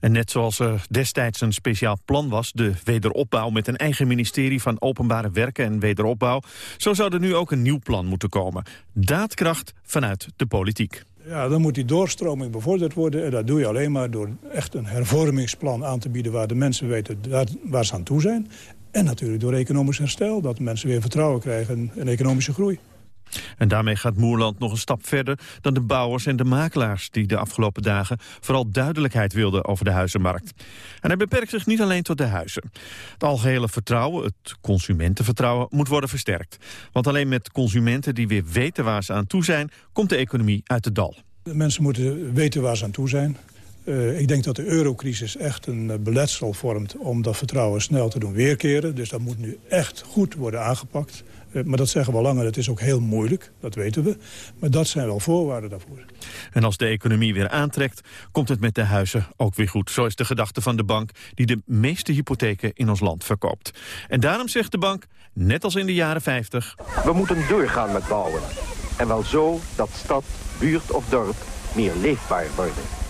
En net zoals er destijds een speciaal plan was, de wederopbouw met een eigen ministerie van Openbare Werken en Wederopbouw, zo zou er nu ook een nieuw plan moeten komen. Daadkracht vanuit de politiek. Ja, dan moet die doorstroming bevorderd worden. En dat doe je alleen maar door echt een hervormingsplan aan te bieden... waar de mensen weten waar ze aan toe zijn. En natuurlijk door economisch herstel. Dat mensen weer vertrouwen krijgen in economische groei. En daarmee gaat Moerland nog een stap verder dan de bouwers en de makelaars... die de afgelopen dagen vooral duidelijkheid wilden over de huizenmarkt. En hij beperkt zich niet alleen tot de huizen. Het algehele vertrouwen, het consumentenvertrouwen, moet worden versterkt. Want alleen met consumenten die weer weten waar ze aan toe zijn... komt de economie uit het dal. De mensen moeten weten waar ze aan toe zijn. Uh, ik denk dat de eurocrisis echt een uh, beletsel vormt om dat vertrouwen snel te doen weerkeren. Dus dat moet nu echt goed worden aangepakt. Uh, maar dat zeggen we al langer, het is ook heel moeilijk, dat weten we. Maar dat zijn wel voorwaarden daarvoor. En als de economie weer aantrekt, komt het met de huizen ook weer goed. Zo is de gedachte van de bank die de meeste hypotheken in ons land verkoopt. En daarom zegt de bank, net als in de jaren 50... We moeten doorgaan met bouwen. En wel zo dat stad, buurt of dorp meer leefbaar worden.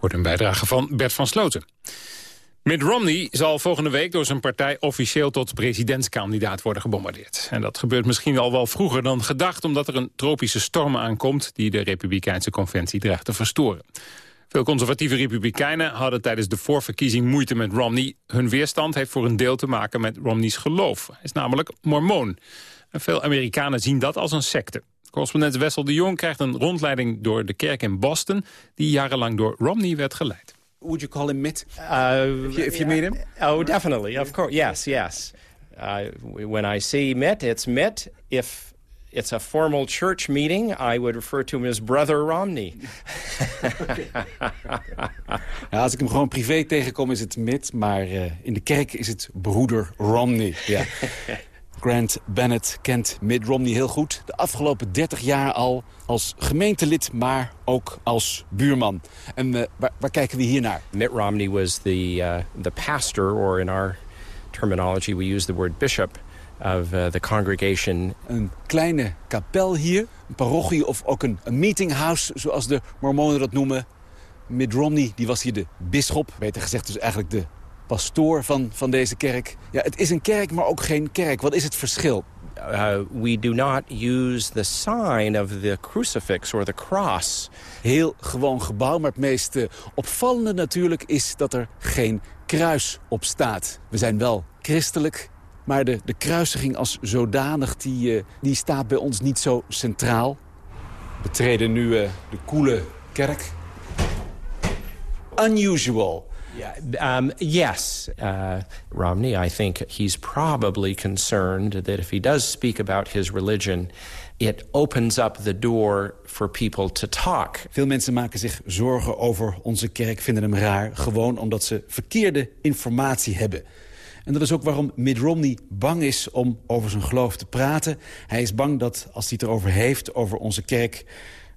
Wordt een bijdrage van Bert van Sloten. Mitt Romney zal volgende week door zijn partij officieel tot presidentskandidaat worden gebombardeerd. En dat gebeurt misschien al wel vroeger dan gedacht, omdat er een tropische storm aankomt die de Republikeinse conventie dreigt te verstoren. Veel conservatieve republikeinen hadden tijdens de voorverkiezing moeite met Romney. Hun weerstand heeft voor een deel te maken met Romney's geloof. Hij is namelijk mormoon. En veel Amerikanen zien dat als een secte. Correspondent Wessel de Jong krijgt een rondleiding door de kerk in Boston... die jarenlang door Romney werd geleid. Would you call him Mitt uh, if, you, if you meet him? Oh, definitely, of course. Yes, yes. Uh, when I see Mitt, it's Mitt. If it's a formal church meeting, I would refer to him as Brother Romney. ja, als ik hem gewoon privé tegenkom, is het Mitt. Maar uh, in de kerk is het broeder Romney. Ja. Grant Bennett kent Mitt Romney heel goed. De afgelopen 30 jaar al als gemeentelid, maar ook als buurman. En uh, waar, waar, kijken we hier naar? Mitt Romney was the, uh, the pastor, or in our terminology we use the word bishop, of uh, the congregation. Een kleine kapel hier, een parochie of ook een, een meetinghouse, zoals de mormonen dat noemen. Mitt Romney die was hier de bisschop, beter gezegd dus eigenlijk de pastoor van, van deze kerk. Ja, het is een kerk, maar ook geen kerk. Wat is het verschil? Uh, we do not use the sign of the crucifix or the cross. Heel gewoon gebouw, maar het meest uh, opvallende natuurlijk is dat er geen kruis op staat. We zijn wel christelijk, maar de, de kruisiging als zodanig die, uh, die staat bij ons niet zo centraal. We treden nu de koele kerk. Unusual. Yeah, um, yes, uh, Romney, I think he's probably concerned that if he does speak about his religion, it opens up the door for people to talk. Veel mensen maken zich zorgen over onze kerk, vinden hem raar... gewoon omdat ze verkeerde informatie hebben. En dat is ook waarom Mitt Romney bang is om over zijn geloof te praten. Hij is bang dat als hij het erover heeft, over onze kerk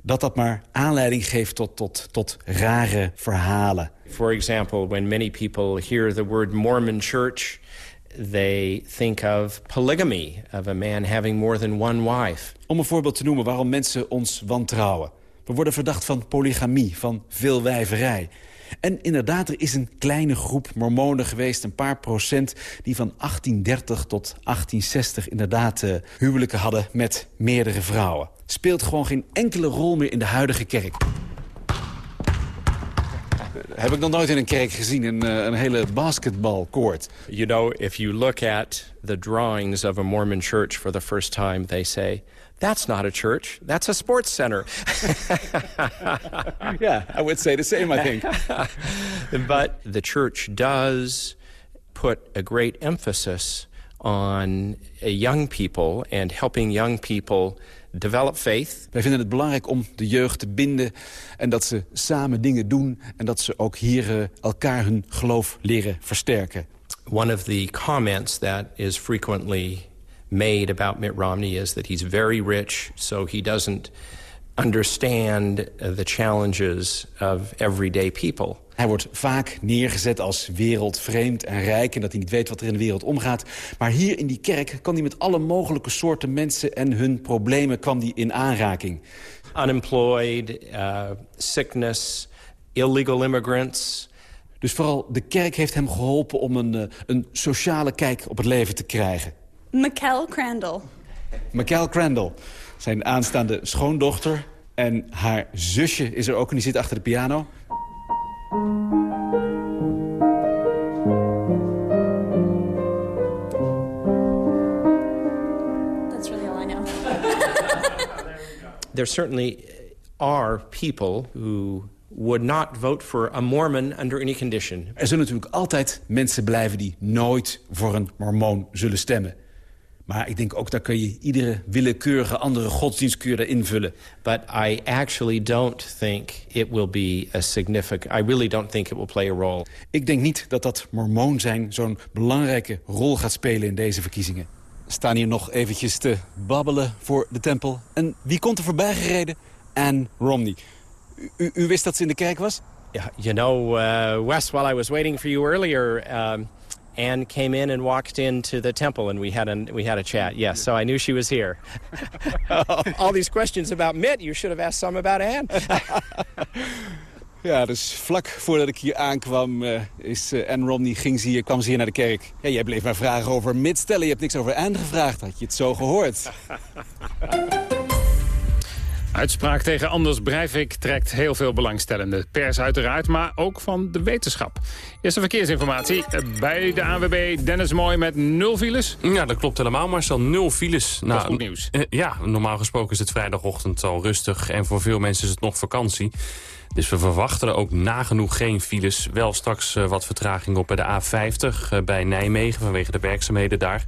dat dat maar aanleiding geeft tot, tot, tot rare verhalen. For example, when many people hear the word Mormon church, they think of polygamy, of a man having more than one wife. Om een voorbeeld te noemen waarom mensen ons wantrouwen. We worden verdacht van polygamie, van veelwijverij. En inderdaad, er is een kleine groep mormonen geweest, een paar procent... die van 1830 tot 1860 inderdaad uh, huwelijken hadden met meerdere vrouwen. Speelt gewoon geen enkele rol meer in de huidige kerk. Heb ik nog nooit in een kerk gezien, een, uh, een hele basketbalcourt. You know, if you look at the drawings of a Mormon church for the first time, they say... That's not a church. That's a sports center. yeah, I would say the same, I think. but the church does put a great emphasis on young people and helping young people develop faith. Wij vinden het belangrijk om de jeugd te binden en dat ze samen dingen doen en dat ze ook hier uh, elkaar hun geloof leren versterken. One of the comments that is frequently made about Mitt Romney is that he's very rich, so he doesn't understand the challenges of everyday people. Hij wordt vaak neergezet als wereldvreemd en rijk... en dat hij niet weet wat er in de wereld omgaat. Maar hier in die kerk kan hij met alle mogelijke soorten mensen... en hun problemen kwam hij in aanraking. Unemployed, uh, sickness, illegal immigrants... Dus vooral de kerk heeft hem geholpen om een, uh, een sociale kijk op het leven te krijgen. McKell Crandall. McKell Crandall, zijn aanstaande schoondochter. En haar zusje is er ook en die zit achter de piano. That's really all I know. there certainly are people who would not vote for a Mormon under any condition. Er zullen natuurlijk altijd mensen blijven die nooit voor een mormoon zullen stemmen. Maar ik denk ook, daar kun je iedere willekeurige andere godsdienstkeur invullen. But I actually don't think it will be a significant... I really don't think it will play a role. Ik denk niet dat dat mormoon zijn zo'n belangrijke rol gaat spelen in deze verkiezingen. We staan hier nog eventjes te babbelen voor de tempel. En wie komt er voorbij gereden? Anne Romney. U, u wist dat ze in de kerk was? Yeah, you know, uh, Wes, while I was waiting for you earlier... Um, Anne came in and walked into the temple, and we had a we had a chat. Yes, so I knew she was here. All these questions about Mitt, you should have asked some about Anne. ja, dus vlak voordat ik hier aankwam, uh, is uh, Anne Romney ging ze hier, kwam ze hier naar de kerk. Ja, jij bleef maar vragen over Mitt stellen. Je hebt niks over Anne gevraagd. Had je het zo gehoord? Uitspraak tegen Anders Breivik trekt heel veel belangstellende pers uiteraard, maar ook van de wetenschap. Eerste verkeersinformatie bij de AWB Dennis Mooi met nul files. Ja, dat klopt helemaal, Marcel. Nul files. Dat nou, goed nieuws. Eh, ja, normaal gesproken is het vrijdagochtend al rustig en voor veel mensen is het nog vakantie. Dus we verwachten er ook nagenoeg geen files. Wel straks uh, wat vertraging op bij de A50 uh, bij Nijmegen vanwege de werkzaamheden daar.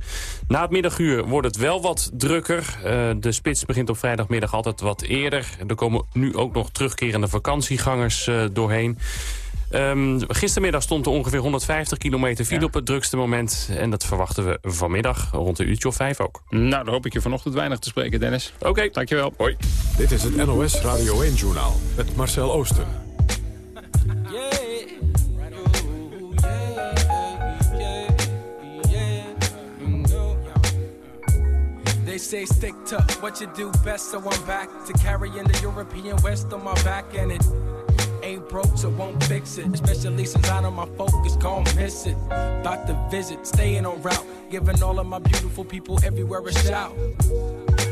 Na het middaguur wordt het wel wat drukker. Uh, de spits begint op vrijdagmiddag altijd wat eerder. Er komen nu ook nog terugkerende vakantiegangers doorheen. Um, gistermiddag stond er ongeveer 150 kilometer file op het drukste moment. En dat verwachten we vanmiddag rond een uurtje of vijf ook. Nou, dan hoop ik je vanochtend weinig te spreken, Dennis. Oké. Okay. Dankjewel. Hoi. Dit is het NOS Radio 1-journaal met Marcel Ooster. They say stick to what you do best, so I'm back to carrying the European West on my back, and it ain't broke, so won't fix it. Especially since I know my focus gon' miss it. About to visit, staying on route, giving all of my beautiful people everywhere a shout.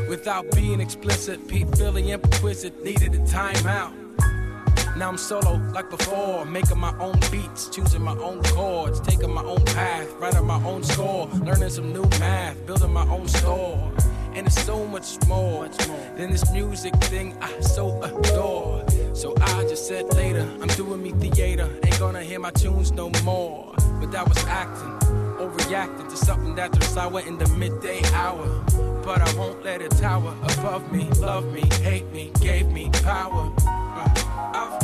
Without being explicit, Pete Philly implicit needed a timeout. Now I'm solo like before, making my own beats, choosing my own chords, taking my own path, writing my own score, learning some new math, building my own store. And it's so much more, than this music thing I so adore. So I just said later, I'm doing me theater, ain't gonna hear my tunes no more. But that was acting, overreacting to something that turned sour in the midday hour. But I won't let it tower above me, love me, hate me, gave me power. Uh,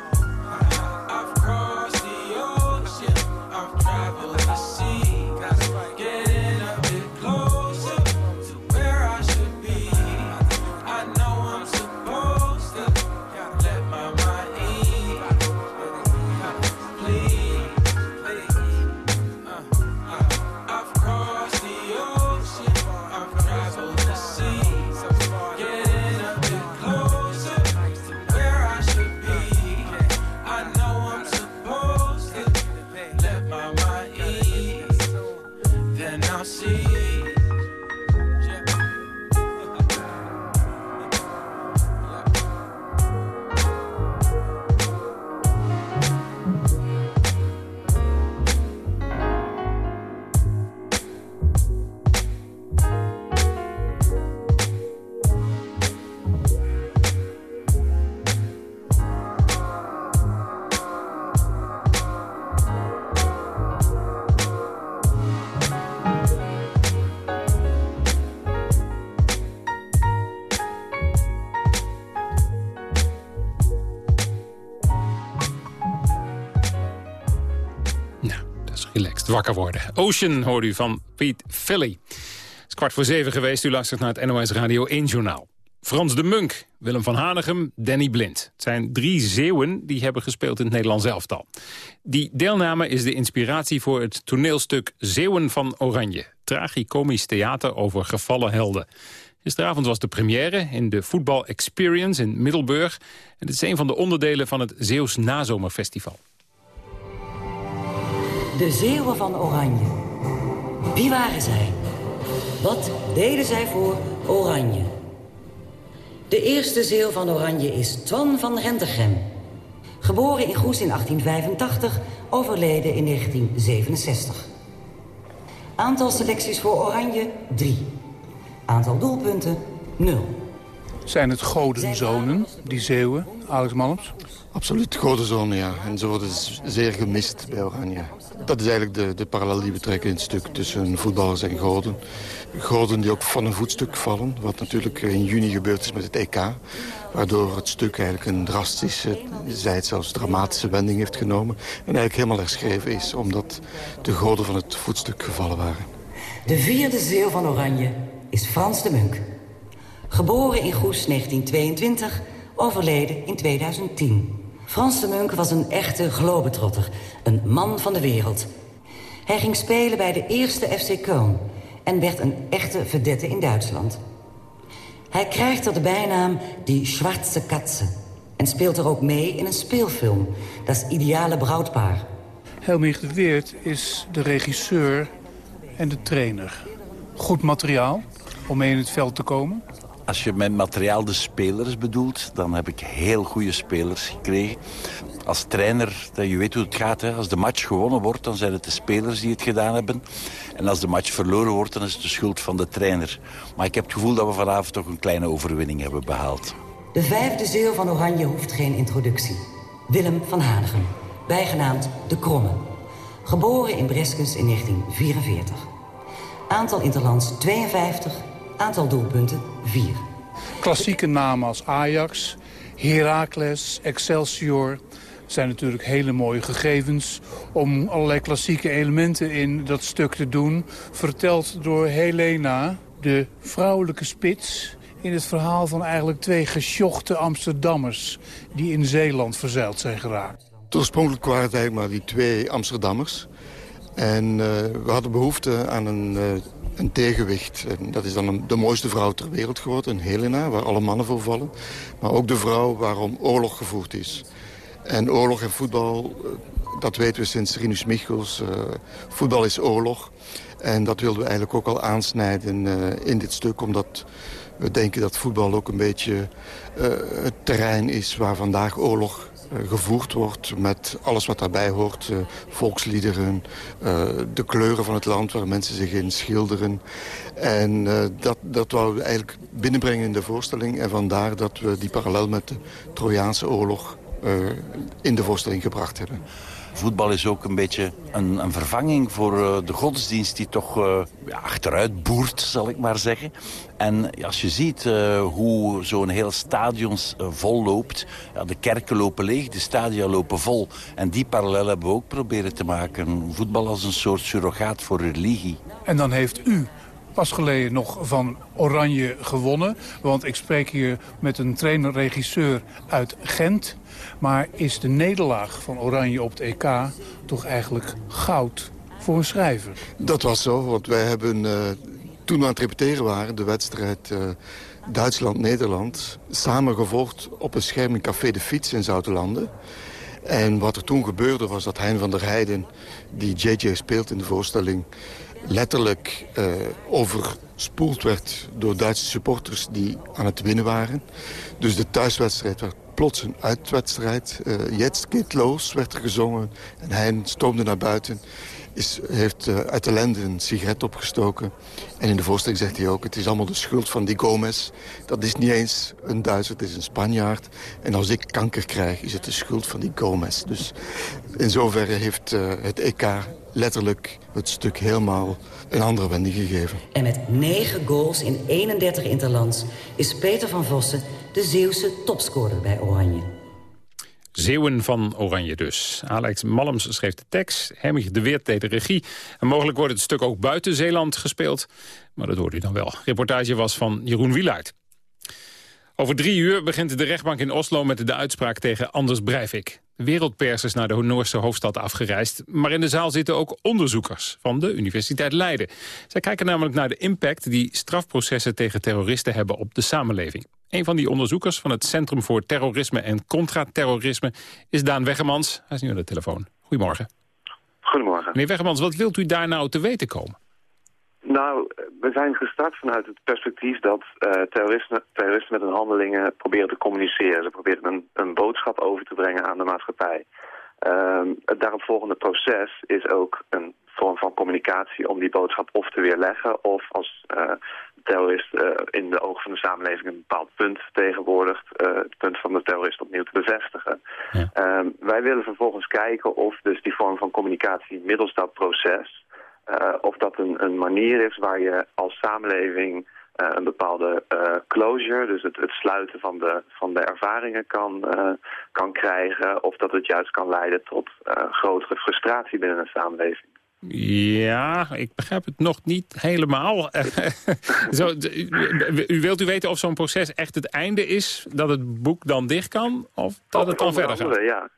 Ocean hoorde u van Pete Philly. Het is kwart voor zeven geweest. U luistert naar het NOS Radio 1 Journaal. Frans de Munk, Willem van Hanegem, Danny Blind. Het zijn drie Zeeuwen die hebben gespeeld in het Nederlands elftal. Die deelname is de inspiratie voor het toneelstuk Zeeuwen van Oranje. Tragicomisch theater over gevallen helden. Gisteravond was de première in de Voetbal Experience in Middelburg. En het is een van de onderdelen van het Zeeuws Nazomerfestival. De Zeeuwen van Oranje. Wie waren zij? Wat deden zij voor Oranje? De eerste zeeuw van Oranje is Twan van Rentegem. Geboren in Goes in 1885, overleden in 1967. Aantal selecties voor Oranje, 3. Aantal doelpunten, 0. Zijn het godenzonen, die zeeuwen, Alex Malms? Absoluut godenzonen, ja. En ze worden zeer gemist bij Oranje. Dat is eigenlijk de, de parallel die we trekken in het stuk tussen voetballers en goden. Goden die ook van een voetstuk vallen, wat natuurlijk in juni gebeurd is met het EK. Waardoor het stuk eigenlijk een drastische, zij het zelfs dramatische wending heeft genomen. En eigenlijk helemaal herschreven is, omdat de goden van het voetstuk gevallen waren. De vierde zeeuw van Oranje is Frans de Munk. Geboren in Goes 1922, overleden in 2010. Frans de Munk was een echte globetrotter, een man van de wereld. Hij ging spelen bij de eerste FC Köln en werd een echte verdette in Duitsland. Hij krijgt er de bijnaam die Schwarze Katze en speelt er ook mee in een speelfilm, dat is Ideale Bruidpaar. Helmich de Weert is de regisseur en de trainer. Goed materiaal om mee in het veld te komen? Als je met materiaal de spelers bedoelt, dan heb ik heel goede spelers gekregen. Als trainer, je weet hoe het gaat. Hè? Als de match gewonnen wordt, dan zijn het de spelers die het gedaan hebben. En als de match verloren wordt, dan is het de schuld van de trainer. Maar ik heb het gevoel dat we vanavond toch een kleine overwinning hebben behaald. De vijfde zeeuw van Oranje hoeft geen introductie. Willem van Hanegem, bijgenaamd De Kromme. Geboren in Breskens in 1944. Aantal interlands 52, aantal doelpunten 4. Klassieke namen als Ajax, Heracles, Excelsior zijn natuurlijk hele mooie gegevens om allerlei klassieke elementen in dat stuk te doen. Verteld door Helena, de vrouwelijke spits in het verhaal van eigenlijk twee gesjochte Amsterdammers... die in Zeeland verzeild zijn geraakt. Oorspronkelijk waren het eigenlijk maar die twee Amsterdammers. En uh, we hadden behoefte aan een, uh, een tegenwicht. En dat is dan de mooiste vrouw ter wereld geworden, een Helena, waar alle mannen voor vallen. Maar ook de vrouw waarom oorlog gevoerd is. En oorlog en voetbal, uh, dat weten we sinds Rinus Michels. voetbal is oorlog. En dat wilden we eigenlijk ook al aansnijden in dit stuk, omdat we denken dat voetbal ook een beetje het terrein is waar vandaag oorlog gevoerd wordt met alles wat daarbij hoort. Uh, volksliederen, uh, de kleuren van het land waar mensen zich in schilderen. En dat, dat wouden we eigenlijk binnenbrengen in de voorstelling. En vandaar dat we die parallel met de Trojaanse oorlog in de voorstelling gebracht hebben. Voetbal is ook een beetje een, een vervanging voor uh, de godsdienst die toch uh, ja, achteruit boert, zal ik maar zeggen. En als je ziet uh, hoe zo'n heel stadion vol loopt, ja, de kerken lopen leeg, de stadia lopen vol. En die parallel hebben we ook proberen te maken. Voetbal als een soort surrogaat voor religie. En dan heeft u pas geleden nog van Oranje gewonnen. Want ik spreek hier met een trainer-regisseur uit Gent. Maar is de nederlaag van Oranje op het EK toch eigenlijk goud voor een schrijver? Dat was zo, want wij hebben uh, toen we aan het repeteren waren... de wedstrijd uh, Duitsland-Nederland samengevolgd op een scherm in Café de Fiets in Zoutelanden. En wat er toen gebeurde was dat Hein van der Heijden, die JJ speelt in de voorstelling letterlijk uh, overspoeld werd door Duitse supporters die aan het winnen waren. Dus de thuiswedstrijd werd plots een uitwedstrijd. Uh, Jetzt geht los werd er gezongen en hij stoomde naar buiten. Is, heeft uh, uit de lende een sigaret opgestoken. En in de voorstelling zegt hij ook... het is allemaal de schuld van die Gomez. Dat is niet eens een Duitser, het is een Spanjaard. En als ik kanker krijg, is het de schuld van die Gomez. Dus in zoverre heeft het EK letterlijk het stuk helemaal een andere wending gegeven. En met 9 goals in 31 interlands is Peter van Vossen de Zeeuwse topscorer bij Oranje. Zeeuwen van Oranje dus. Alex Malms schreef de tekst, Hemmig de Weert deed de regie. En mogelijk wordt het stuk ook buiten Zeeland gespeeld. Maar dat hoort u dan wel. Reportage was van Jeroen Wielaert. Over drie uur begint de rechtbank in Oslo met de uitspraak tegen Anders Breivik. De wereldpers is naar de Noorse hoofdstad afgereisd. Maar in de zaal zitten ook onderzoekers van de Universiteit Leiden. Zij kijken namelijk naar de impact die strafprocessen tegen terroristen hebben op de samenleving. Een van die onderzoekers van het Centrum voor Terrorisme en Contraterrorisme is Daan Weggemans. Hij is nu aan de telefoon. Goedemorgen. Goedemorgen. Meneer Weggemans, wat wilt u daar nou te weten komen? Nou, we zijn gestart vanuit het perspectief dat uh, terroristen, terroristen met hun handelingen proberen te communiceren. Ze proberen een, een boodschap over te brengen aan de maatschappij. Uh, het daaropvolgende proces is ook een vorm van communicatie om die boodschap of te weerleggen of als uh, terrorist uh, in de ogen van de samenleving een bepaald punt vertegenwoordigt, uh, het punt van de terrorist opnieuw te bevestigen. Ja. Ehm, wij willen vervolgens kijken of dus die vorm van communicatie middels dat proces uh, of dat een, een, manier is waar je als samenleving uh, een bepaalde uh, closure, dus het, het, sluiten van de, van de ervaringen kan, kan krijgen. Of dat het juist kan leiden tot grotere frustratie binnen een samenleving. Ja, ik begrijp het nog niet helemaal. Zo, u, u wilt u weten of zo'n proces echt het einde is, dat het boek dan dicht kan, of dat het dan verder gaat? Ja.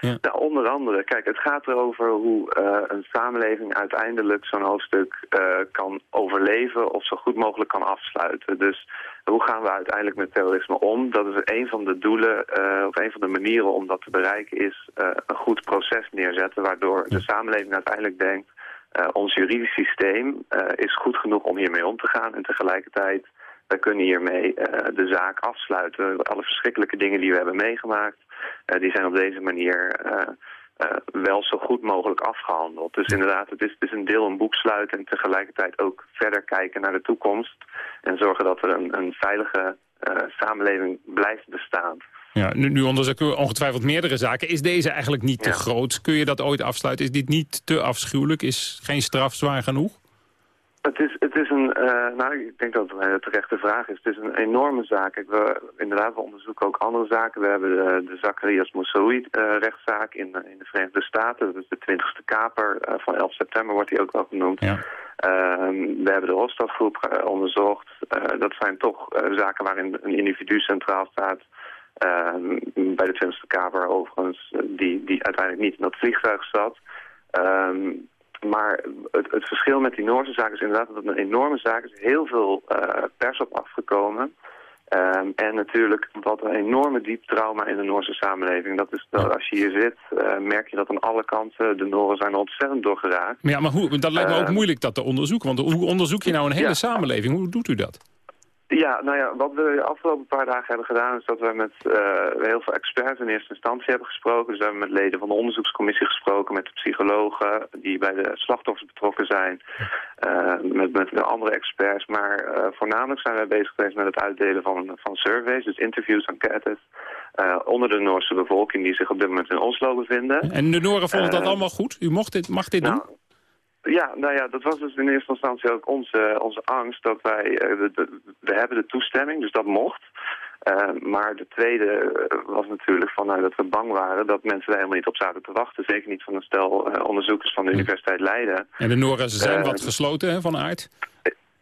Ja. Nou, onder andere, kijk, het gaat erover hoe uh, een samenleving uiteindelijk zo'n hoofdstuk uh, kan overleven of zo goed mogelijk kan afsluiten. Dus hoe gaan we uiteindelijk met terrorisme om? Dat is een van de doelen, uh, of een van de manieren om dat te bereiken is een goed proces neerzetten, waardoor de samenleving uiteindelijk denkt, ons juridisch systeem is goed genoeg om hiermee om te gaan en tegelijkertijd wij kunnen hiermee de zaak afsluiten. Alle verschrikkelijke dingen die we hebben meegemaakt, uh, die zijn op deze manier uh, uh, wel zo goed mogelijk afgehandeld. Dus inderdaad, het is, het is een deel een boek sluiten en tegelijkertijd ook verder kijken naar de toekomst. En zorgen dat er een, een veilige samenleving blijft bestaan. Ja, nu, nu onderzoeken we ongetwijfeld meerdere zaken. Is deze eigenlijk niet te ja. groot? Kun je dat ooit afsluiten? Is dit niet te afschuwelijk? Is geen straf zwaar genoeg? Het is, is een, uh, nou, ik denk dat het een terechte vraag is. Het is een enorme zaak. Ik, we, inderdaad, we onderzoeken ook andere zaken. We hebben de, de Zacharias Moussaoui-rechtszaak uh, in, in de Verenigde Staten. Dat is de 20e kaper uh, van 11 september, wordt die ook wel genoemd. Ja. we hebben de Rostov-groep onderzocht. dat zijn toch zaken waarin een individu centraal staat. Ehm, bij de 20e kaper overigens, die, die uiteindelijk niet in dat vliegtuig zat. Um, maar het, het, verschil met die Noorse zaak is inderdaad dat het een enorme zaak is. Heel veel uh, pers op afgekomen. Um, en natuurlijk wat een enorme diep trauma in de Noorse samenleving. Dat is dat als je hier zit, uh, merk je dat aan alle kanten de Noren zijn er ontzettend door geraakt. Ja, maar hoe, dat lijkt me ook uh, moeilijk dat te onderzoeken. Want hoe onderzoek je nou een hele ja. samenleving? Hoe doet u dat? Ja, nou ja, wat we de afgelopen paar dagen hebben gedaan... is dat we met uh, heel veel experts in eerste instantie hebben gesproken. Dus we hebben met leden van de onderzoekscommissie gesproken... met de psychologen die bij de slachtoffers betrokken zijn. Uh, met, met de andere experts. Maar uh, voornamelijk zijn wij bezig geweest met het uitdelen van, van surveys. Dus interviews, enquêtes. onder de Noorse bevolking die zich op dit moment in Oslo bevinden. En de Noren vonden dat allemaal goed? U mocht dit, mag dit nou, doen? Ja, nou ja, dat was dus in eerste instantie ook onze, onze angst dat wij, de, de, we hebben de toestemming, dus dat mocht. Uh, maar de tweede was natuurlijk van, nou, dat we bang waren dat mensen daar helemaal niet op zaten te wachten. Zeker niet van een stel uh, onderzoekers van de Universiteit Leiden. En de Noren zijn wat gesloten hè, van aard?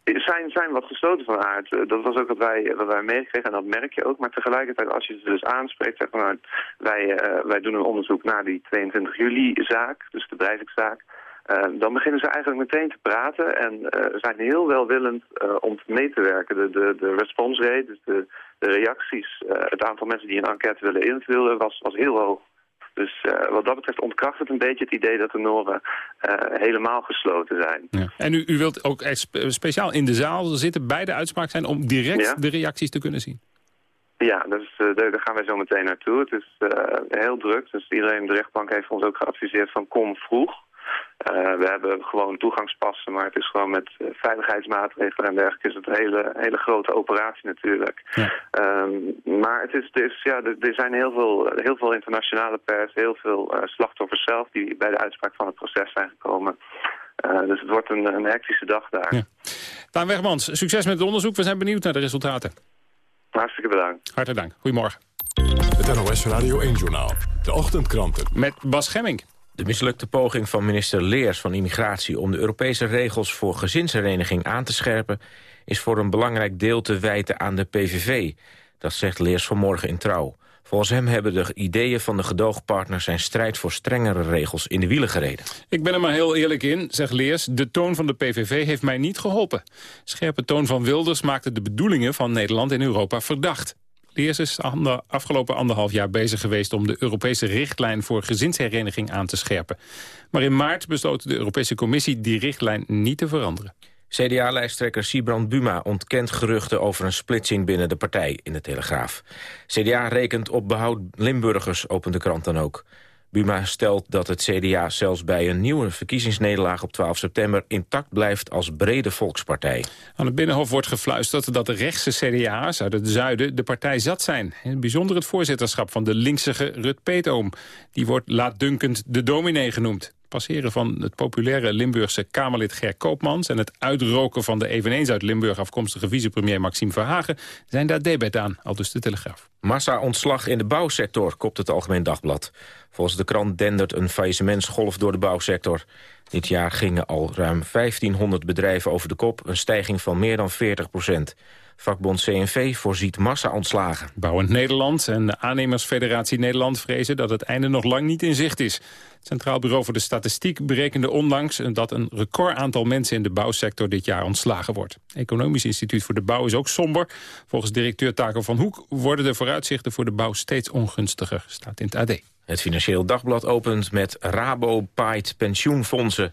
Zijn, zijn wat gesloten van aard. Dat was ook wat wij, wat wij meegekregen en dat merk je ook. Maar tegelijkertijd, als je ze dus aanspreekt, zeg maar, wij, wij doen een onderzoek naar die 22 juli-zaak, dus de Breivik-zaak. Uh, dan beginnen ze eigenlijk meteen te praten en uh, zijn heel welwillend uh, om mee te werken. De, de, de response rate, dus de, de reacties, het aantal mensen die een enquête willen invullen, was, was heel hoog. Dus wat dat betreft ontkracht het een beetje het idee dat de Noren helemaal gesloten zijn. Ja. En u, u wilt ook spe speciaal in de zaal zitten bij de uitspraak zijn om direct ja? de reacties te kunnen zien? Ja, dus, daar gaan wij zo meteen naartoe. Het is heel druk, dus iedereen, de rechtbank heeft ons ook geadviseerd van kom vroeg. Uh, we hebben gewoon toegangspassen, maar het is gewoon met uh, veiligheidsmaatregelen en dergelijke is het een hele, hele grote operatie natuurlijk. Ja. Um, maar het is, is, ja, er, er, zijn heel veel, heel veel internationale pers, heel veel uh, slachtoffers zelf die bij de uitspraak van het proces zijn gekomen. dus het wordt een, een hectische dag daar. Ja. Daan Wegmans, succes met het onderzoek. We zijn benieuwd naar de resultaten. Hartstikke bedankt. Hartelijk dank. Goedemorgen. Het NOS Radio 1-journaal. De ochtendkranten. Met Bas Gemming. De mislukte poging van minister Leers van Immigratie... om de Europese regels voor gezinshereniging aan te scherpen... is voor een belangrijk deel te wijten aan de PVV. Dat zegt Leers vanmorgen in Trouw. Volgens hem hebben de ideeën van de gedoogpartners... zijn strijd voor strengere regels in de wielen gereden. Ik ben er maar heel eerlijk in, zegt Leers. De toon van de PVV heeft mij niet geholpen. Scherpe toon van Wilders maakte de bedoelingen van Nederland in Europa verdacht. Leers is de afgelopen anderhalf jaar bezig geweest... om de Europese richtlijn voor gezinshereniging aan te scherpen. Maar in maart besloot de Europese Commissie die richtlijn niet te veranderen. CDA-lijsttrekker Sibrand Buma ontkent geruchten over een splitsing binnen de partij in de Telegraaf. CDA rekent op behoud Limburgers, opent de krant dan ook. Buma stelt dat het CDA zelfs bij een nieuwe verkiezingsnederlaag op 12 september intact blijft als brede volkspartij. Aan het Binnenhof wordt gefluisterd dat de rechtse CDA's uit het zuiden de partij zat zijn. In bijzonder het voorzitterschap van de linksige Rut Peetoom. Die wordt laatdunkend de dominee genoemd passeren van het populaire Limburgse Kamerlid Ger Koopmans... en het uitroken van de eveneens uit Limburg afkomstige vicepremier Maxime Verhagen... zijn daar debet aan, al dus de Telegraaf. Massa-ontslag in de bouwsector, kopt het Algemeen Dagblad. Volgens de krant dendert een faillissementsgolf door de bouwsector. Dit jaar gingen al ruim 1500 bedrijven over de kop, een stijging van meer dan 40 procent. Vakbond CNV voorziet massa-ontslagen. Bouwend Nederland en de aannemersfederatie Nederland vrezen dat het einde nog lang niet in zicht is. Het Centraal Bureau voor de Statistiek berekende onlangs dat een record aantal mensen in de bouwsector dit jaar ontslagen wordt. Economisch Instituut voor de Bouw is ook somber. Volgens directeur Taco van Hoek worden de vooruitzichten voor de bouw steeds ongunstiger, staat in het AD. Het Financieel Dagblad opent met Rabo paait pensioenfondsen.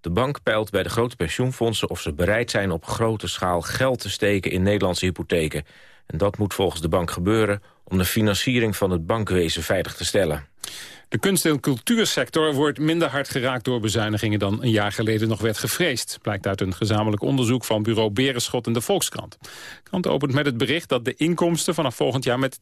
De bank peilt bij de grote pensioenfondsen of ze bereid zijn op grote schaal geld te steken in Nederlandse hypotheken. En dat moet volgens de bank gebeuren om de financiering van het bankwezen veilig te stellen. De kunst- en cultuursector wordt minder hard geraakt door bezuinigingen dan een jaar geleden nog werd gevreesd. Blijkt uit een gezamenlijk onderzoek van bureau Berenschot en de Volkskrant. De krant opent met het bericht dat de inkomsten vanaf volgend jaar met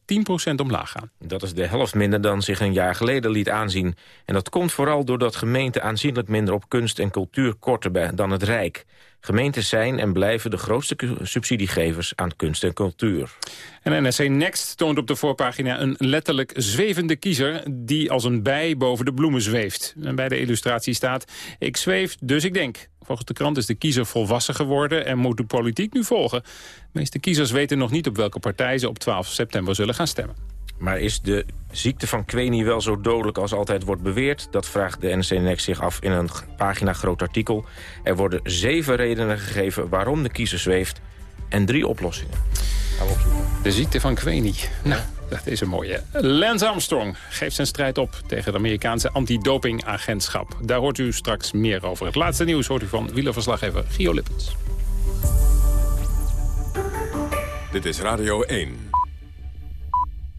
10% omlaag gaan. Dat is de helft minder dan zich een jaar geleden liet aanzien. En dat komt vooral doordat gemeenten aanzienlijk minder op kunst en cultuur korten dan het Rijk. Gemeentes zijn en blijven de grootste subsidiegevers aan kunst en cultuur. En NSC Next toont op de voorpagina een letterlijk zwevende kiezer... die als een bij boven de bloemen zweeft. En bij de illustratie staat, ik zweef, dus ik denk. Volgens de krant is de kiezer volwassen geworden en moet de politiek nu volgen. De meeste kiezers weten nog niet op welke partij ze op 12 september zullen gaan stemmen. Maar is de ziekte van Queni wel zo dodelijk als altijd wordt beweerd? Dat vraagt de NCNX zich af in een pagina groot artikel. Er worden zeven redenen gegeven waarom de kiezer zweeft en drie oplossingen. De ziekte van Queni. Nou, dat is een mooie. Lance Armstrong geeft zijn strijd op tegen het Amerikaanse antidopingagentschap. Daar hoort u straks meer over. Het laatste nieuws hoort u van wielerverslaggever Gio Lippens. Dit is Radio 1.